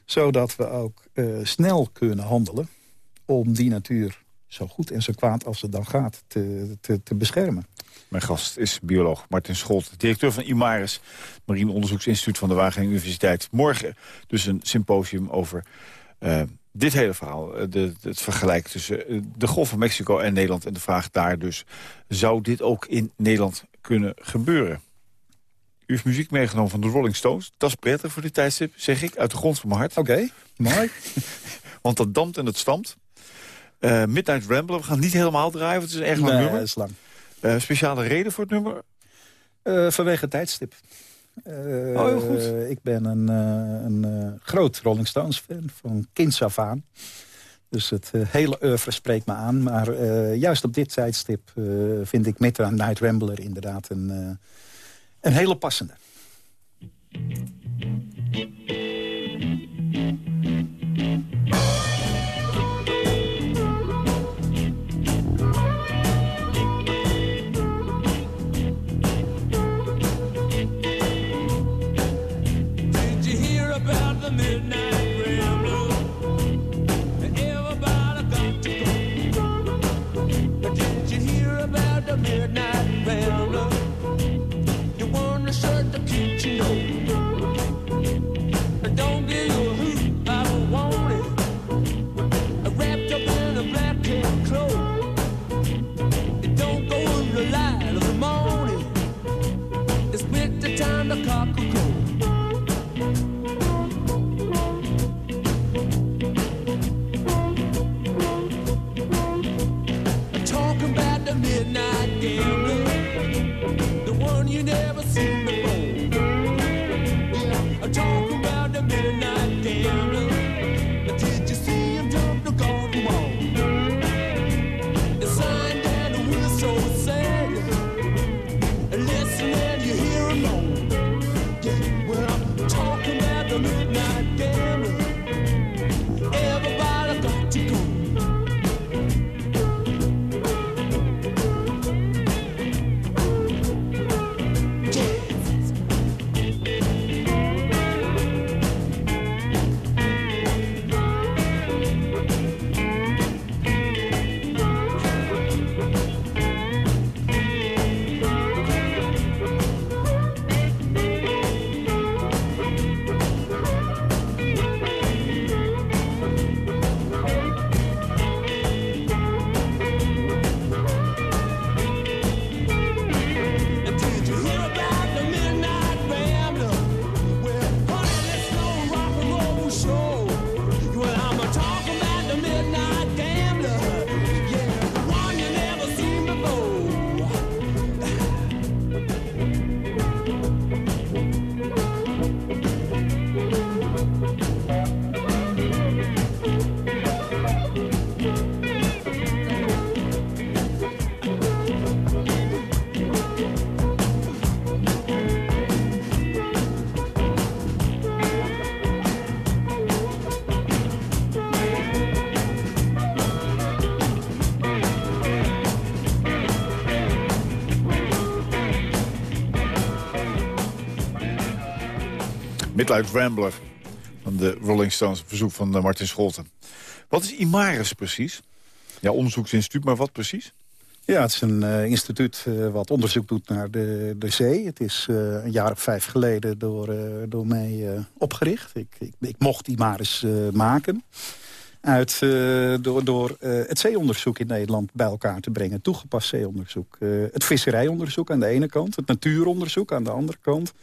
Zodat we ook snel kunnen handelen om die natuur zo goed en zo kwaad als het dan gaat te, te, te beschermen. Mijn gast is bioloog Martin Scholt, directeur van IMARIS... Marine Onderzoeksinstituut van de Wageningen Universiteit. Morgen dus een symposium over uh, dit hele verhaal. Uh, de, het vergelijk tussen uh, de Golf van Mexico en Nederland. En de vraag daar dus, zou dit ook in Nederland kunnen gebeuren? U heeft muziek meegenomen van de Rolling Stones. Dat is prettig voor dit tijdstip, zeg ik, uit de grond van mijn hart. Oké, okay, mooi. Want dat dampt en dat stampt. Midnight Rambler, we gaan niet helemaal draaien, want het is een erg lang nee, nummer. is lang. Uh, speciale reden voor het nummer? Uh, vanwege het tijdstip. Uh, oh, heel goed. ik ben een, een groot Rolling Stones fan, van kinds af aan. Dus het hele oeuvre spreekt me aan. Maar juist op dit tijdstip vind ik Midnight Rambler inderdaad een, een hele passende. Midlife Rambler van de Rolling Stones, verzoek van Martin Scholten. Wat is IMARIS precies? Ja, onderzoeksinstituut, maar wat precies? Ja, het is een uh, instituut uh, wat onderzoek doet naar de, de zee. Het is een jaar of vijf geleden door, door mij opgericht. Ik, ik, ik, mocht IMARIS maken. Uit, door door het zeeonderzoek in Nederland bij elkaar te brengen. Toegepast zeeonderzoek. het visserijonderzoek aan de ene kant. Het natuuronderzoek aan de andere kant.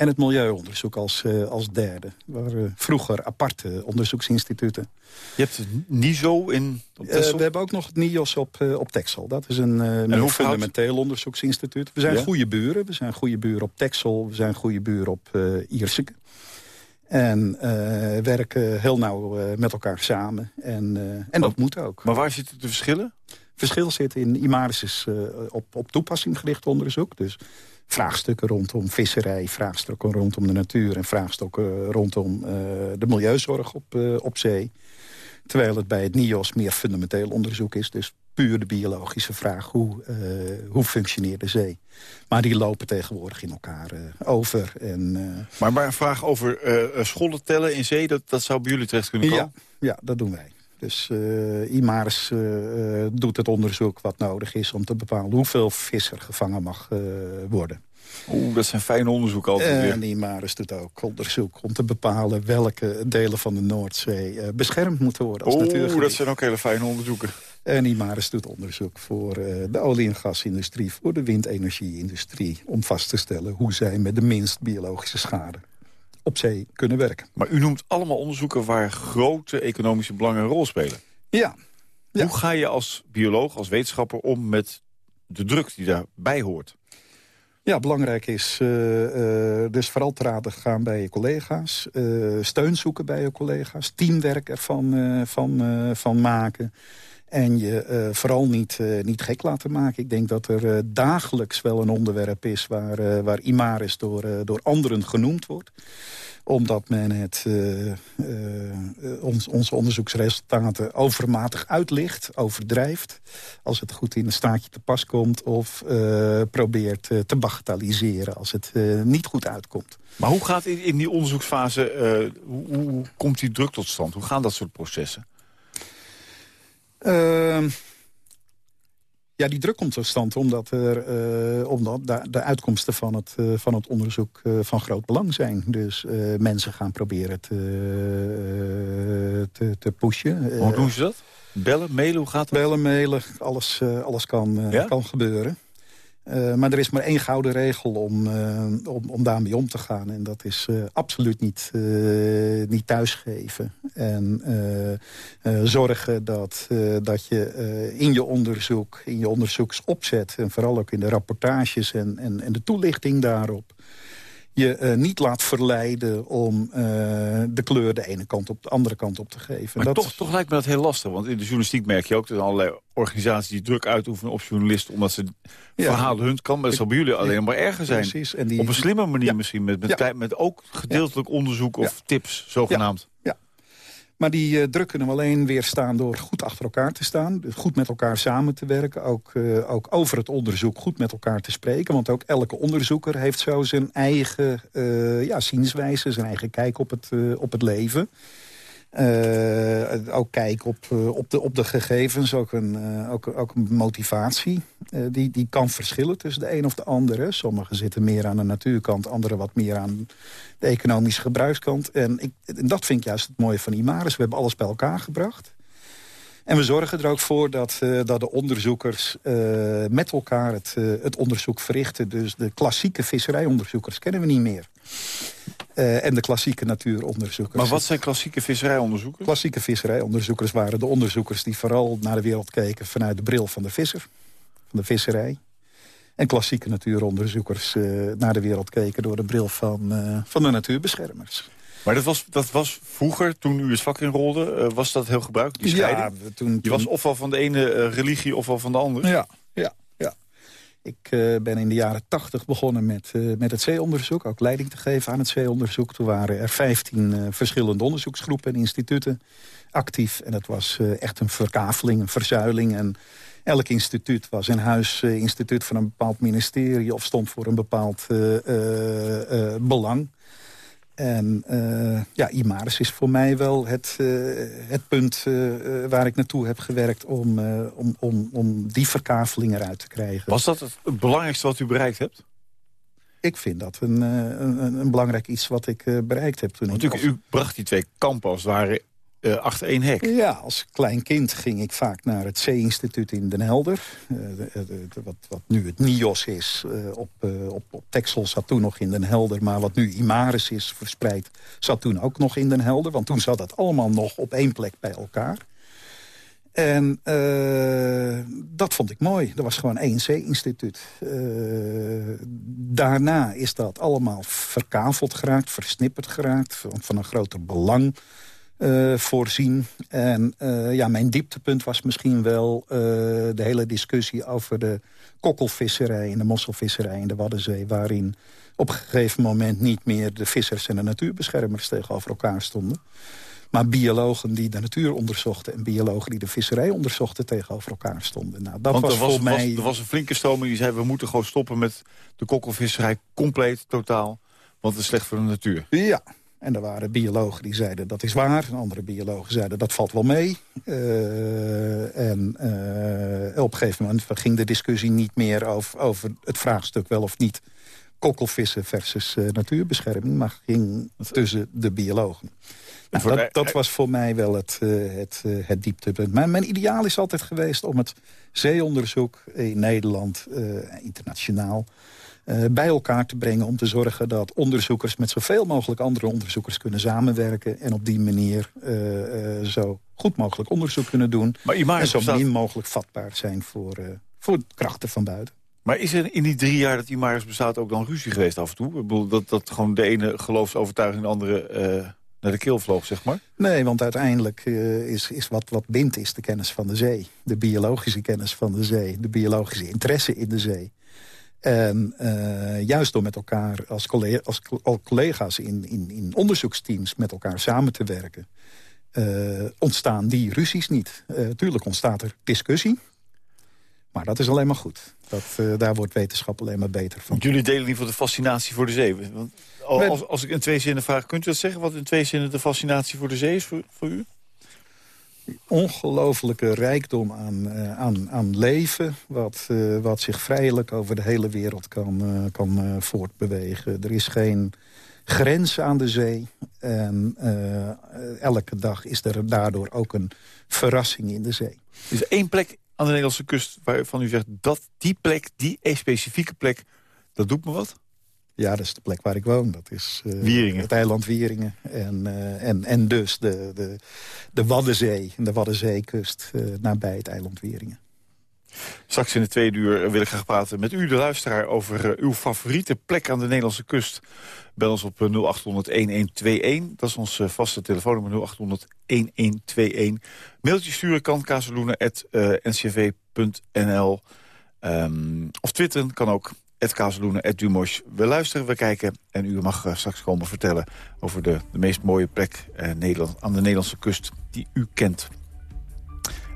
En het milieuonderzoek als, uh, als derde. waren vroeger aparte onderzoeksinstituten. Je hebt NISO in op uh, we hebben ook nog het NIOS op, op Texel. Dat is een uh, fundamenteel onderzoeksinstituut. We zijn ja? goede buren. We zijn goede buren op Texel. We zijn goede buren op uh, Ierseke. En werken heel nauw met elkaar samen. En, en dat moet ook. Maar waar zitten de verschillen? Verschil zit in IMARIS is op, op toepassing gericht onderzoek. Dus vraagstukken rondom visserij, vraagstukken rondom de natuur... en vraagstukken rondom uh, de milieuzorg op, uh, op zee. Terwijl het bij het NIOS meer fundamenteel onderzoek is. Dus puur de biologische vraag, hoe, uh, hoe functioneert de zee? Maar die lopen tegenwoordig in elkaar over. En, maar, maar een vraag over schollen tellen in zee, dat, dat zou bij jullie terecht kunnen komen? Ja, ja dat doen wij. Dus uh, IMARS uh, doet het onderzoek wat nodig is om te bepalen hoeveel vis er gevangen mag uh, worden. Oeh, dat zijn fijne onderzoeken altijd En IMARS doet ook onderzoek om te bepalen welke delen van de Noordzee beschermd moeten worden. Als Oeh, dat zijn ook hele fijne onderzoeken. En IMARS doet onderzoek voor de olie- en gasindustrie, voor de windenergie-industrie... om vast te stellen hoe zij met de minst biologische schade op zee kunnen werken. Maar u noemt allemaal onderzoeken waar grote economische belangen een rol spelen. Ja. ja. Hoe ga je als bioloog, als wetenschapper om met de druk die daarbij hoort? Ja, belangrijk is uh, uh, dus vooral te raden gaan bij je collega's. Uh, steun zoeken bij je collega's. Teamwerk ervan van, van maken. En je uh, vooral niet, uh, niet gek laten maken. Ik denk dat er uh, dagelijks wel een onderwerp is... waar, waar IMARIS door, door anderen genoemd wordt omdat men het, ons, onze onderzoeksresultaten overmatig uitlicht, overdrijft. Als het goed in een staatje te pas komt of probeert te bagatelliseren als het niet goed uitkomt. Maar hoe gaat in, in die onderzoeksfase, hoe, hoe komt die druk tot stand? Hoe gaan dat soort processen? Uh, ja, die druk komt tot stand omdat, er, uh, omdat de, de, uitkomsten van het, uh, van het onderzoek uh, van groot belang zijn. Dus mensen gaan proberen te, te, te pushen. Hoe doen ze dat? Bellen, mailen, hoe gaat dat? Bellen, mailen, alles, alles kan, ja? kan gebeuren. Uh, maar er is maar één gouden regel om, uh, om, om daarmee om te gaan. En dat is uh, absoluut niet, niet thuisgeven. En zorgen dat, dat je in je onderzoek, in je onderzoeksopzet... en vooral ook in de rapportages en, en, en de toelichting daarop je uh, niet laat verleiden om uh, de kleur de ene kant op de andere kant op te geven. Maar dat... toch, toch lijkt me dat heel lastig. Want in de journalistiek merk je ook... dat er allerlei organisaties die druk uitoefenen op journalisten... omdat ze ja. verhalen hun kan. Maar dat zal bij jullie alleen maar erger zijn. Precies. En die... Op een slimme manier ja. misschien. Met, met, met ook gedeeltelijk onderzoek of tips, zogenaamd. Ja. Maar die uh, druk kunnen we alleen weerstaan door goed achter elkaar te staan. Goed met elkaar samen te werken. Ook, uh, ook over het onderzoek goed met elkaar te spreken. Want ook elke onderzoeker heeft zo zijn eigen uh, ja, zienswijze. Zijn eigen kijk op het, op het leven. Uh, ook kijk op, uh, op, de, op de gegevens, ook een, uh, ook, ook een motivatie. die, die kan verschillen tussen de een of de andere. Sommigen zitten meer aan de natuurkant, anderen wat meer aan de economische gebruikskant. En, ik, en dat vind ik juist het mooie van IMARIS. We hebben alles bij elkaar gebracht. En we zorgen er ook voor dat, dat de onderzoekers met elkaar het, het onderzoek verrichten. Dus de klassieke visserijonderzoekers kennen we niet meer. En de klassieke natuuronderzoekers. Maar wat zijn klassieke visserijonderzoekers? Klassieke visserijonderzoekers waren de onderzoekers die vooral naar de wereld keken... vanuit de bril van de visser, van de visserij. En klassieke natuuronderzoekers naar de wereld keken... door de bril van, van de natuurbeschermers. Maar dat was, dat was vroeger, toen u het vak inrolde, was dat heel gebruikelijk, die scheiding? Ja, toen, Je was ofwel van de ene religie ofwel van de andere? Ja, ja. Ik uh, ben in de jaren tachtig begonnen met, met het zeeonderzoek. Ook leiding te geven aan het zeeonderzoek. Toen waren er 15 verschillende onderzoeksgroepen en instituten actief. En dat was echt een verkaveling, een verzuiling. En elk instituut was een huisinstituut van een bepaald ministerie... of stond voor een bepaald belang. En uh, ja, Imaris is voor mij wel het, uh, het punt uh, waar ik naartoe heb gewerkt... Om, om, om, om die verkaveling eruit te krijgen. Was dat het belangrijkste wat u bereikt hebt? Ik vind dat een, een, een belangrijk iets wat ik bereikt heb. Toen Want ik u, u bracht die twee kampen als het ware uh, achter één hek. Ja, als klein kind ging ik vaak naar het Zee-instituut in Den Helder. De, de, wat, wat, nu het NIOS is, op, op, op Texel zat toen nog in Den Helder. Maar wat nu Imaris is verspreid, zat toen ook nog in Den Helder. Want toen zat het allemaal nog op één plek bij elkaar. En dat vond ik mooi. Er was gewoon één zee-instituut. daarna is dat allemaal verkaveld geraakt, versnipperd geraakt... van, van een groter belang uh, voorzien. En uh, ja, mijn dieptepunt was misschien wel uh, de hele discussie over de kokkelvisserij en de mosselvisserij in de Waddenzee... waarin op een gegeven moment niet meer de vissers en de natuurbeschermers tegenover elkaar stonden. Maar biologen die de natuur onderzochten... en biologen die de visserij onderzochten tegenover elkaar stonden. Nou, dat Want was, er was, voor mij... was, er was een flinke stroming die zei... we moeten gewoon stoppen met de kokkelvisserij compleet, totaal. Want het is slecht voor de natuur. Ja, en er waren biologen die zeiden dat is waar. En andere biologen zeiden dat valt wel mee. Uh, en uh, op een gegeven moment ging de discussie niet meer over, over het vraagstuk wel of niet kokkelvissen versus uh, natuurbescherming. Maar ging tussen de biologen. Nou, dat, dat, was voor mij wel het, het, het dieptepunt. Mijn ideaal is altijd geweest om het zeeonderzoek in Nederland, internationaal uh, bij elkaar te brengen... om te zorgen dat onderzoekers met zoveel mogelijk andere onderzoekers kunnen samenwerken... en op die manier uh, uh, zo goed mogelijk onderzoek kunnen doen... Maar en zo bestaat... min mogelijk vatbaar zijn voor, voor krachten van buiten. Maar is er in die drie jaar dat Imaris bestaat ook dan ruzie geweest af en toe? Ik bedoel, dat, dat gewoon de ene geloofsovertuiging de andere naar de keel vloog, zeg maar? Nee, want uiteindelijk uh, is, is wat, wat bindt is de kennis van de zee. De biologische kennis van de zee. De biologische interesse in de zee. En uh, juist door met elkaar als, collega, als collega's in, in, in onderzoeksteams met elkaar samen te werken... Uh, ontstaan die ruzies niet. Uh, tuurlijk ontstaat er discussie. Maar dat is alleen maar goed. Dat, daar wordt wetenschap alleen maar beter van. Jullie delen in ieder geval de fascinatie voor de zee. Want als, als ik in twee zinnen vraag, kunt u dat zeggen? Wat in twee zinnen de fascinatie voor de zee is voor, voor u? Ongelofelijke rijkdom aan, uh, aan, aan leven... Wat, uh, wat zich vrijelijk over de hele wereld kan, uh, kan voortbewegen. Er is geen grens aan de zee. En elke dag is er daardoor ook een verrassing in de zee. Is er één plek aan de Nederlandse kust waarvan u zegt... dat die plek, die specifieke plek, dat doet me wat? Ja, dat is de plek waar ik woon. Dat is uh, Wieringen. het eiland Wieringen. En, uh, en, en dus de, de, de Waddenzee, de Waddenzeekust, uh, nabij het eiland Wieringen. Straks in de tweede uur wil ik graag praten met u, de luisteraar... over uw favoriete plek aan de Nederlandse kust. Bel ons op 0800-1121. Dat is ons vaste telefoonnummer 0800-1121. Mailtje sturen kan kazeloenen.ncv.nl. Um, of twitteren kan ook Kazeloenen, We luisteren, we kijken en u mag uh, straks komen vertellen... over de, de meest mooie plek uh, Nederland, aan de Nederlandse kust die u kent.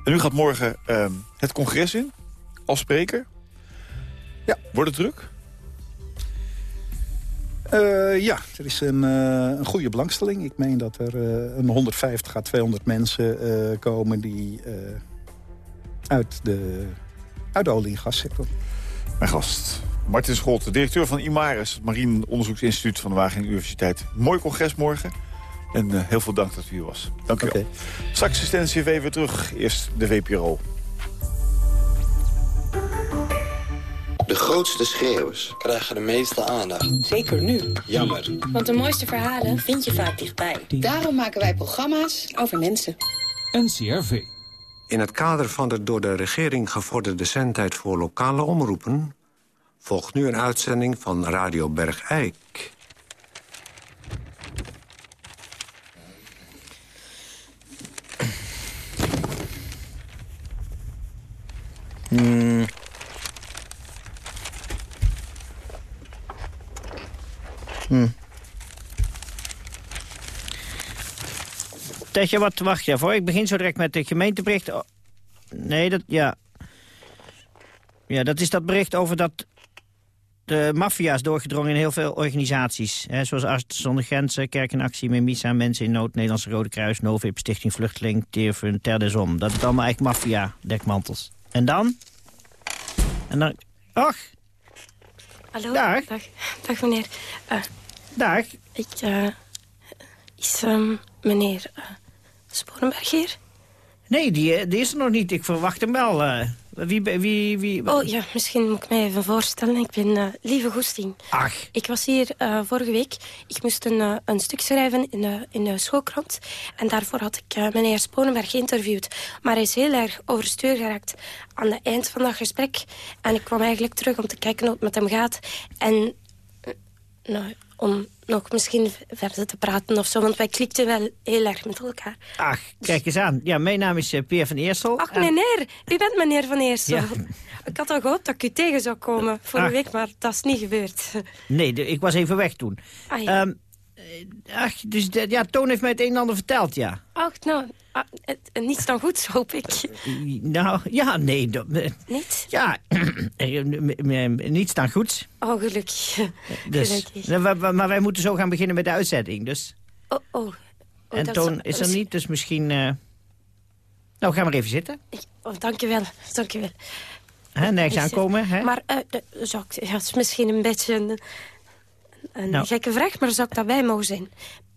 En u gaat morgen uh, het congres in, als spreker. Ja. Wordt het druk? Uh, ja, er is een, een, goede belangstelling. Ik meen dat er een 150 à 200 mensen komen... die uit, de, uit de olie- en gassector. Mijn gast, Martin Scholte, directeur van IMARIS, het Marine Onderzoeksinstituut van de Wageningen Universiteit. Mooi congres morgen. En uh, heel veel dank dat u hier was. Dank u okay. wel. Straks is de NCV weer terug. Eerst de VPRO. De grootste schreeuwers krijgen de meeste aandacht. Zeker nu. Jammer. Want de mooiste verhalen vind je vaak dichtbij. Daarom maken wij programma's over mensen. NCRV. In het kader van de door de regering gevorderde zendtijd voor lokale omroepen... volgt nu een uitzending van Radio Bergijk. Hmm. Hmm. Tetje, wat wacht je voor? Ik begin zo direct met het gemeentebericht. Nee, dat, ja. Ja, dat is dat bericht over dat... de maffia is doorgedrongen in heel veel organisaties. Hè, zoals Artsen zonder Grenzen, Kerk in Actie, Memisa, Mensen in Nood... Nederlandse Rode Kruis, Novib, Stichting Vluchteling, Teerfun, Ter des Om. Dat is allemaal eigenlijk maffia-dekmantels. En dan? En dan... Och, Hallo? Dag. Dag, Dag, meneer. Eh, dag. Ik, eh, is ehm, meneer uh, Sporenberg hier? Nee, die, die is er nog niet. Ik verwacht hem wel. Wie, wie, wie... Oh ja, misschien moet ik mij even voorstellen. Ik ben eh, Lieve Goesting. Ach. Ik was hier eh, vorige week. Ik moest een, eh, een stuk schrijven in de, in de schoolkrant. En daarvoor had ik meneer Sporenberg geïnterviewd. Maar hij is heel erg overstuur geraakt aan het eind van dat gesprek. En ik kwam eigenlijk terug om te kijken hoe het met hem gaat. En nou, om nog misschien verder te praten of zo. Want wij klikten wel heel erg met elkaar. Ach, kijk eens aan. Ja, mijn naam is eh, Peer van Eersel. Ach, En- meneer, u bent meneer Van Eersel. Ja. Ik had al gehoopt dat ik u tegen zou komen vorige Ach. week, maar dat is niet gebeurd. Nee, ik was even weg toen. Ah, ja. Ehm, eh, ach, dus de- ja, Toon heeft mij het een en ander verteld, ja. Ach, nou, ah, het- niets dan goed, hoop ik. Nou, ja, nee. dat- eh, Niet? Ja, eh, niets dan goeds. Oh, gelukkig. Dus, Gelukkig. Eh, wa- maar wij moeten zo gaan beginnen met de uitzending, dus. Oh, oh. oh en Toon is er niet, dus misschien... eh, Nou, ga maar even zitten. Oh, dank je wel, dank je wel. Hè, nergens Ik- aankomen, hè? Maar eh, de- zou ik, ja, het is misschien een beetje een, een Nou. gekke vraag, maar zou ik daarbij mogen zijn?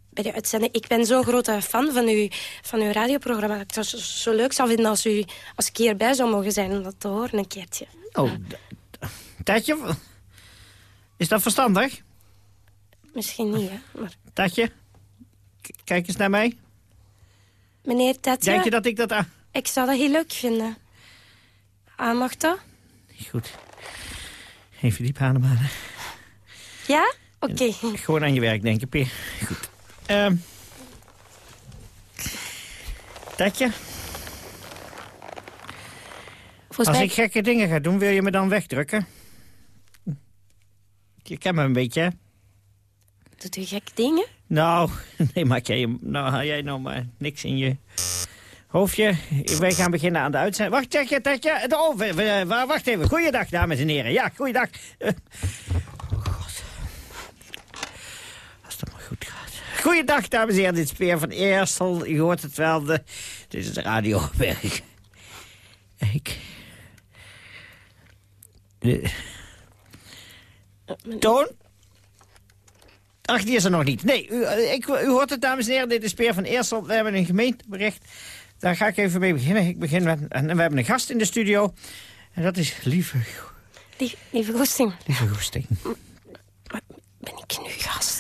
Bij de uitzending. Ik ben zo'n grote fan van, u, van uw radioprogramma. dat Ik het zo, zo leuk zou vinden als, u, als ik hierbij zou mogen zijn om dat te horen een keertje. Oh, Tatje, is dat verstandig? Misschien niet, hè. Maar, Tatje, kijk eens naar mij. meneer Tetje, Denk je dat ik dat... aan- ik zou dat heel leuk vinden. Ah, mag dat? Goed. Even diep ademhalen. Ja? Oké. Gewoon aan je werk denken, Peer. Goed. Ehm Tatje, Volgens als mij... ik gekke dingen ga doen, wil je me dan wegdrukken? Je kent me een beetje, hè? Doet u gekke dingen? Nou, nee, maak jij, nou, haal jij nou maar niks in je hoofdje. Wij gaan beginnen aan de uitzending. Wacht, Tatje, Tatje. Oh, we- we- wa- wacht even. Goeiedag, dames en heren. Ja, goeiedag. Eh, Oh, God. Als dat maar goed gaat. Goeiedag, dames en heren. Dit is Peer van Eersel. U hoort het wel. De, dit is de radiowerk. Ik... De- Toon? Ach, die is er nog niet. Nee, u, eh, ik, u hoort het, dames en heren. Dit is Peer van Eersel. We hebben een gemeentebericht. Daar ga ik even mee beginnen. Ik begin met, en we hebben een gast in de studio. En dat is Lieve, lieve Goesting, lieve Goesting. ben ik nu gast?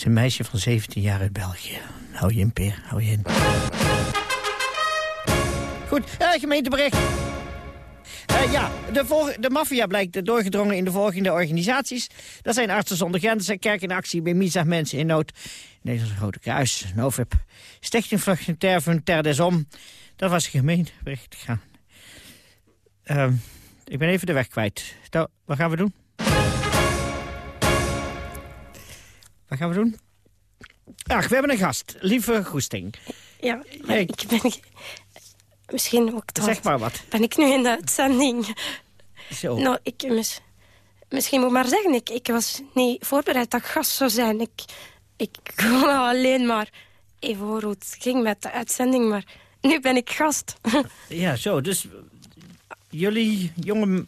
Is een meisje van 17 jaar uit België. Hou je in, Peer. Hou je in. Goed, eh, gemeentebericht. Eh, ja, de, de maffia blijkt doorgedrongen in de volgende organisaties. Dat zijn Artsen zonder Grenzen, Kerk in Actie, Bemisa, Mensen in Nood... Nederlandse Rode Kruis, Novib, Stichting Vluchting Terven, Ter des Om. Dat was gemeentebericht. Gaan. Ehm, ik ben even de weg kwijt. Wat gaan we doen? Wat gaan we doen? Ach, we hebben een gast. Lieve Goesting. Ja, Hey. ik ben... Misschien ook toch... Zeg maar wat. Ben ik nu in de uitzending? Zo. Nou, ik... Mis, misschien moet ik maar zeggen, ik, ik was niet voorbereid dat ik gast zou zijn. Ik, ik kon alleen maar even horen hoe het ging met de uitzending, maar nu ben ik gast. Ja, zo. Dus jullie jonge,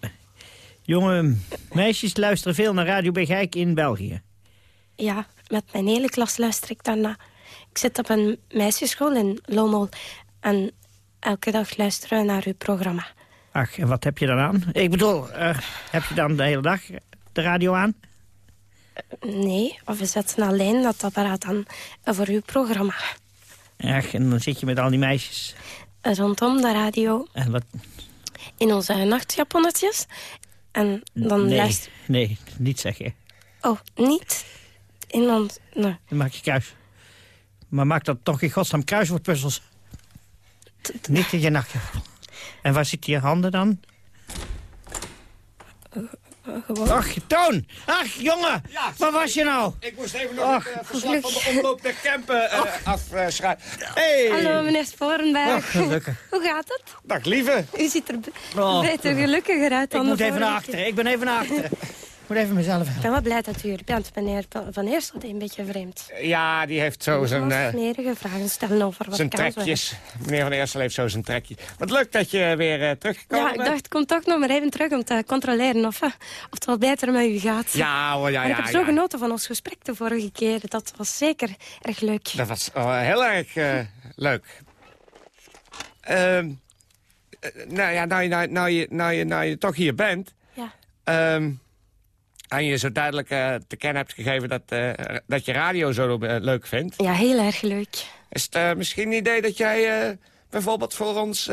jonge meisjes luisteren veel naar Radio Begijk in België. Ja, met mijn hele klas luister ik daarna. Ik zit op een meisjesschool in Lommel en elke dag luisteren we naar uw programma. Ach, en wat heb je dan aan? Ik bedoel, eh, heb je dan de hele dag de radio aan? Nee, of we zetten alleen dat apparaat aan voor uw programma. Ach, en dan zit je met al die meisjes. Rondom de radio, En wat? in onze nachtjaponnetjes. En dan nee, luister... nee, niet zeggen. Oh, niet in ons... Nee. Dan maak je kruis. Maar maak dan toch in godsnaam kruiswoordpuzzels. Niet in je nachtje. En waar zitten je handen dan? Ach, Toon! Ach, jongen! Waar was je nou? Ik moest even nog Ach. het eh, verslag van de omloop der Kempen eh afschrijven. Hey. Hallo, meneer Sporenberg. Ach, gelukkig. Hoe gaat het? Dag, lieve. U ziet er Oh. beter gelukkiger uit dan Ik moet de even naar achteren. Ik ben even naar achteren. moet even mezelf Ik ben wel blij dat u hier bent, meneer Van Eersel. Een beetje vreemd. Ja, die heeft zo zijn, Of eh, smerige vragen stellen over wat zijn trekjes. Meneer Van Eersel heeft zo zijn trekjes. Wat leuk dat je weer eh, teruggekomen Ja, ik dacht, kom toch nog maar even terug om te controleren of, eh, of het wel beter met u gaat. Ja hoor, ja, Maar ik ja, heb zo ja. genoten van ons gesprek de vorige keer. Dat was zeker erg leuk. Dat was oh, heel erg eh, leuk. Ehm, eh, nou ja, nou, je- nou, nou, je, nou, je, nou je toch hier bent... Ja. ehm, en je zo duidelijk eh, te kennen hebt gegeven dat, eh, dat je radio zo eh, leuk vindt... Ja, heel erg leuk. is het misschien een idee dat jij bijvoorbeeld voor ons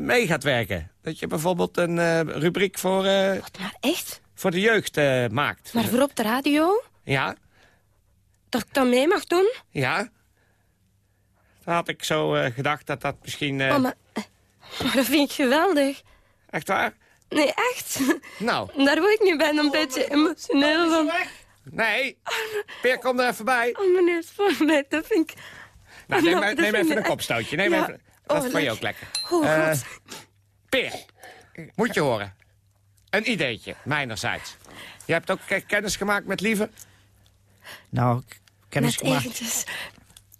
mee gaat werken? Dat je bijvoorbeeld een rubriek voor, eh, Maar echt? voor de jeugd maakt. Maar voor op de radio? Ja, Dat ik dat mee mag doen? ja. Dan had ik zo gedacht dat dat misschien... Oh, maar, maar dat vind ik geweldig. Echt waar? Nee, echt. Nou, Daar word ik nu bijna een beetje emotioneel van. nee. Peer, kom er even bij. Oh, meneer Spoorbeek, dat vind ik... Nou, neem, Nou, neem vind even een echt- kopstootje. Neem Ja. even, dat Oh, is voor je ook lekker. Oh, goed. Peer, moet je horen. Een ideetje, mijnerzijds. Je hebt ook kennis gemaakt met Lieve. Nou, kennis Net gemaakt. eventjes.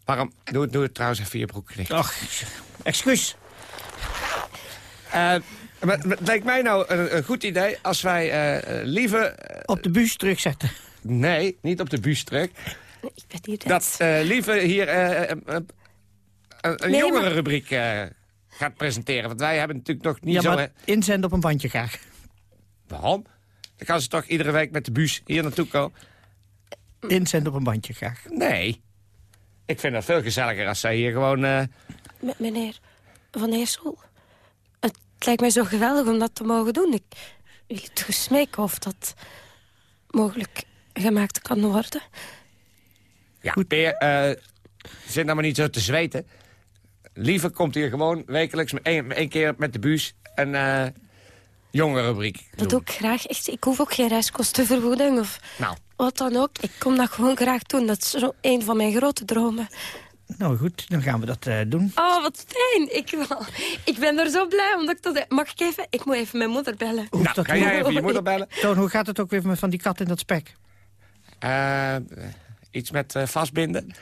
Waarom? Doe, het- doe het trouwens even je broek dicht. Och, excuus. Eh, maar- maar het lijkt mij nou een, een goed idee als wij eh, eh, Lieve... eh, Op de bus terugzetten. nee, niet op de bus terug. Ik ben hier Dat eh, Lieve hier een, een Nee, jongere maar- rubriek eh, gaat presenteren. Want wij hebben natuurlijk nog niet Ja, zo... inzenden op een bandje graag. Waarom? Dan gaan ze toch iedere week met de bus hier naartoe komen? Inzenden op een bandje graag. Nee. Ik vind het veel gezelliger als zij hier gewoon... eh, meneer Van Eersel, het lijkt mij zo geweldig om dat te mogen doen. Ik wil het gesmeken of dat mogelijk gemaakt kan worden. Ja, Peer, eh zit nou maar niet zo te zweten. Liever komt hier gewoon wekelijks met één, keer met de bus een eh jonge rubriek. Dat doe ik graag. Echt, ik hoef ook geen reiskostenvergoeding of Nou, wat dan ook. Ik kom dat gewoon graag doen. Dat is zo een van mijn grote dromen. Nou goed, dan gaan we dat eh, doen. Oh, wat fijn. Ik, wel- ik ben er zo blij omdat ik dat... Mag ik even? Ik moet even mijn moeder bellen. Hoe nou dat ga jij even je moeder bellen? Toon, hoe gaat het ook weer met van die kat in dat spek? Eh, iets met eh, vastbinden.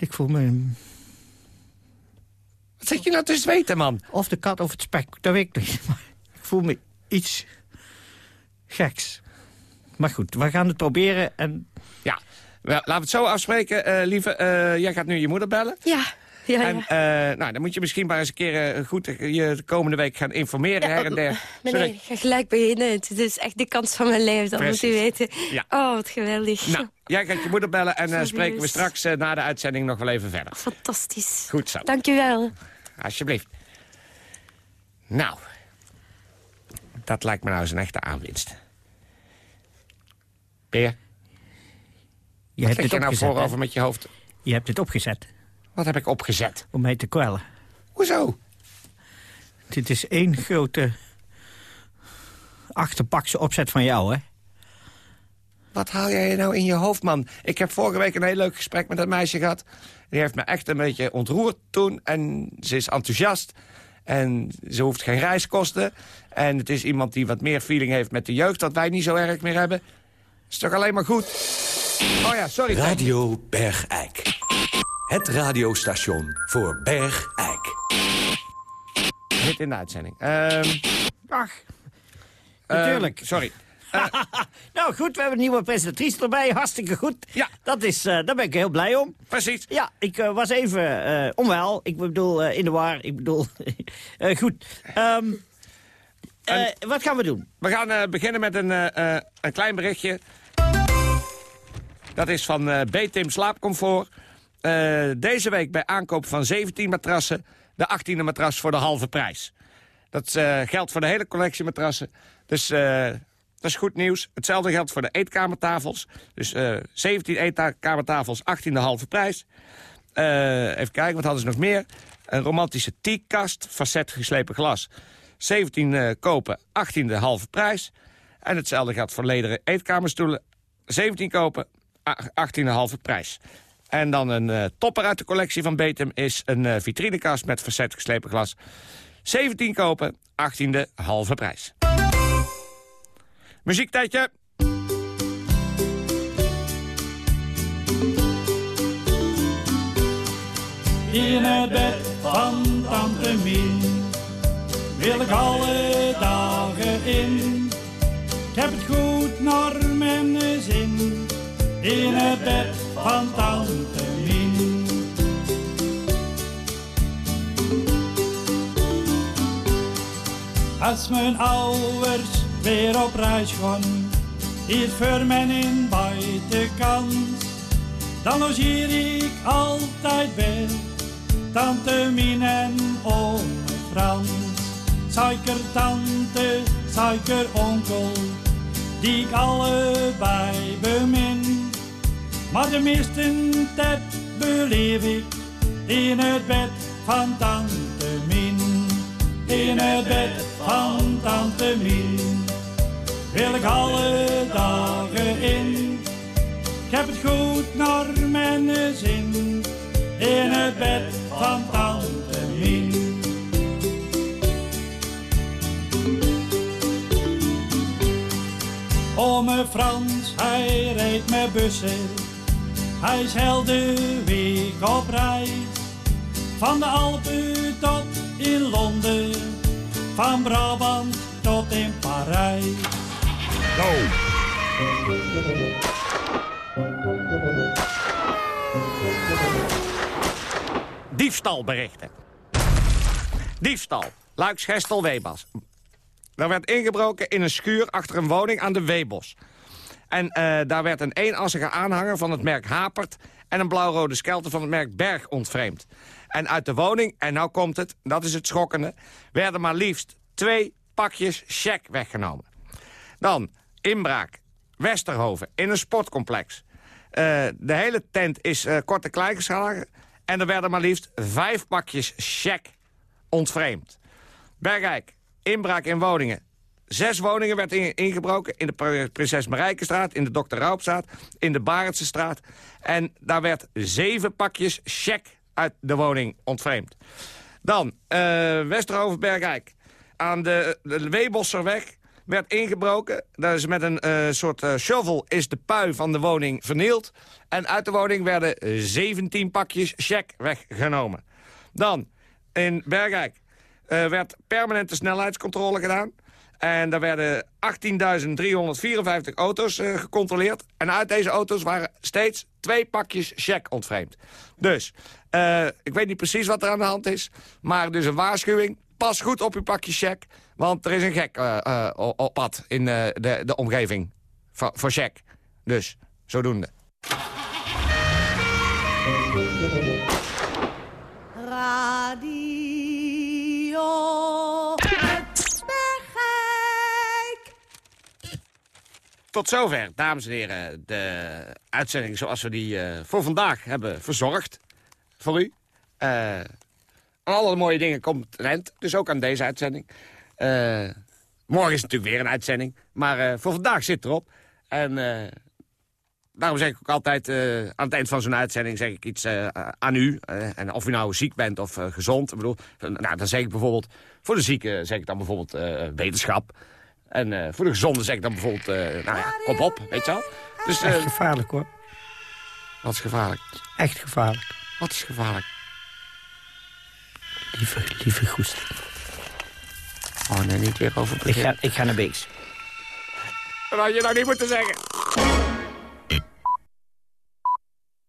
Ik voel me... Wat zit je nou te zweten, man? Of de kat of het spek, dat weet ik niet. Maar ik voel me iets geks. Maar goed, we gaan het proberen en... Ja, wel, laten we het zo afspreken, eh, lieve. Eh, jij gaat nu je moeder bellen. Ja, ja, ja. En eh, nou, dan moet je misschien maar eens een keer goed je de komende week gaan informeren her en der. Meneer, zodat- ik ga gelijk beginnen. Het is echt de kans van mijn leven, dat moet u weten. Ja. Oh, wat geweldig. Nou, jij gaat je moeder bellen en Fabuleus. spreken we straks na de uitzending nog wel even verder. Fantastisch. Goed zo. Dank u wel. Alsjeblieft. Nou, dat lijkt me nou eens een echte aanwinst. Peer, Je wat hebt dit je nou opgezet, voorover hè? met je hoofd? Je hebt dit opgezet Wat heb ik opgezet? om mij te kwellen. Hoezo? Dit is één grote achterpakse opzet van jou, hè? Wat haal jij nou in je hoofd, man? Ik heb vorige week een heel leuk gesprek met dat meisje gehad. Die heeft me echt een beetje ontroerd toen. En ze is enthousiast. En ze hoeft geen reiskosten. En het is iemand die wat meer feeling heeft met de jeugd... dat wij niet zo erg meer hebben. Is toch alleen maar goed? Oh ja, sorry. Radio Bergijk. Het radiostation voor Bergijk. Zit in de uitzending. Ehm Ach, ehm, natuurlijk. sorry. nou goed, we hebben een nieuwe presentatrice erbij. Hartstikke goed. Ja. Dat is, eh, daar ben ik heel blij om. Precies. Ja, ik eh, was even eh, onwel. Ik bedoel, eh, in de war. Ik bedoel, eh, goed. Ehm, eh, wat gaan we doen? We gaan eh, beginnen met een, eh, eh, een klein berichtje. Dat is van eh B-Tim Slaapcomfort. Eh, deze week bij aankoop van 17 matrassen... de 18e matras voor de halve prijs. Dat eh, geldt voor de hele collectie matrassen. Dus dat is goed nieuws. Hetzelfde geldt voor de eetkamertafels. Dus eh 17 eetkamertafels, 18e halve prijs. Even kijken, wat hadden ze nog meer? Een romantische teakkast, facet geslepen glas. 17 eh, kopen, 18e halve prijs. En hetzelfde geldt voor lederen eetkamerstoelen. 17 kopen, a- 18e halve prijs. En dan een eh, topper uit de collectie van Betem is een eh, vitrinekast met facet geslepen glas. 17 kopen, 18e halve prijs. Muziektijdje. In het bed van tante Mien wil ik alle dagen in. Ik heb het goed naar mijn zin in het bed van tante Mien. Als mijn ouders weer op reis gaan, is voor mij een buitenkant. Dan logeer ik altijd bij tante Mien en oom Frans. Suikertante, suikeronkel, die ik allebei bemin. Maar de meeste tijd beleef ik in het bed van tante Mien. In het bed van tante Mien wil ik alle dagen in. Ik heb het goed naar mijn zin in het bed van tante Mien. Ome Frans, hij reed met bussen. Hij is de week op reis. Van de Alpen tot in Londen. Van Brabant tot in Parijs. Go! Diefstalberichten. Diefstal. Luiksgestel Webas. Er werd ingebroken in een schuur achter een woning aan de Weebos. En eh, daar werd een eenassige aanhanger van het merk Hapert... en een blauwrode skelter van het merk Berg ontvreemd. En uit de woning, en nou komt het, dat is het schokkende... werden maar liefst twee pakjes check weggenomen. Dan inbraak, Westerhoven, in een sportcomplex. Eh, de hele tent is uh, kort en klein geslagen... en er werden maar liefst vijf pakjes check ontvreemd. Bergijk, inbraak in woningen. Zes woningen werd ingebroken in de Prinses Marijkenstraat... in de Dr. Raupstraat, in de Barendsestraat. En daar werd zeven pakjes check uit de woning ontvreemd. Dan, uh, Westerhoven Bergijk. Aan de, de Weebosserweg werd ingebroken. Daar is met een uh, soort uh, shovel is de pui van de woning vernield. En uit de woning werden 17 pakjes check weggenomen. Dan, in Bergijk uh, werd permanente snelheidscontrole gedaan. En daar werden 18.354 auto's uh, gecontroleerd. En uit deze auto's waren steeds twee pakjes check ontvreemd. Dus, uh, ik weet niet precies wat er aan de hand is. Maar dus een waarschuwing. Pas goed op uw pakje check. Want er is een gek uh, op pad in de, de omgeving. voor check. Dus, zodoende. Radio Tot zover, dames en heren, de uitzending zoals we die uh, voor vandaag hebben verzorgd. Voor u. Uh, alle mooie dingen komt eind, dus ook aan deze uitzending. Uh, morgen is natuurlijk weer een uitzending, maar voor vandaag zit erop. En daarom zeg ik ook altijd, aan het eind van zo'n uitzending zeg ik iets aan u. en of u nou ziek bent of gezond. Ik bedoel, nou, dan zeg ik bijvoorbeeld, voor de zieken zeg ik dan bijvoorbeeld wetenschap. En uh, voor de gezonde zeg ik dan bijvoorbeeld, uh, nou ja, kop op, weet je wel. Dus, uh, Echt gevaarlijk hoor. Wat is gevaarlijk? Echt gevaarlijk. Wat is gevaarlijk? Lieve, lieve goest. Oh nee, niet weer over ik ga, ik ga naar Beeks. Dat had je nou niet moeten zeggen.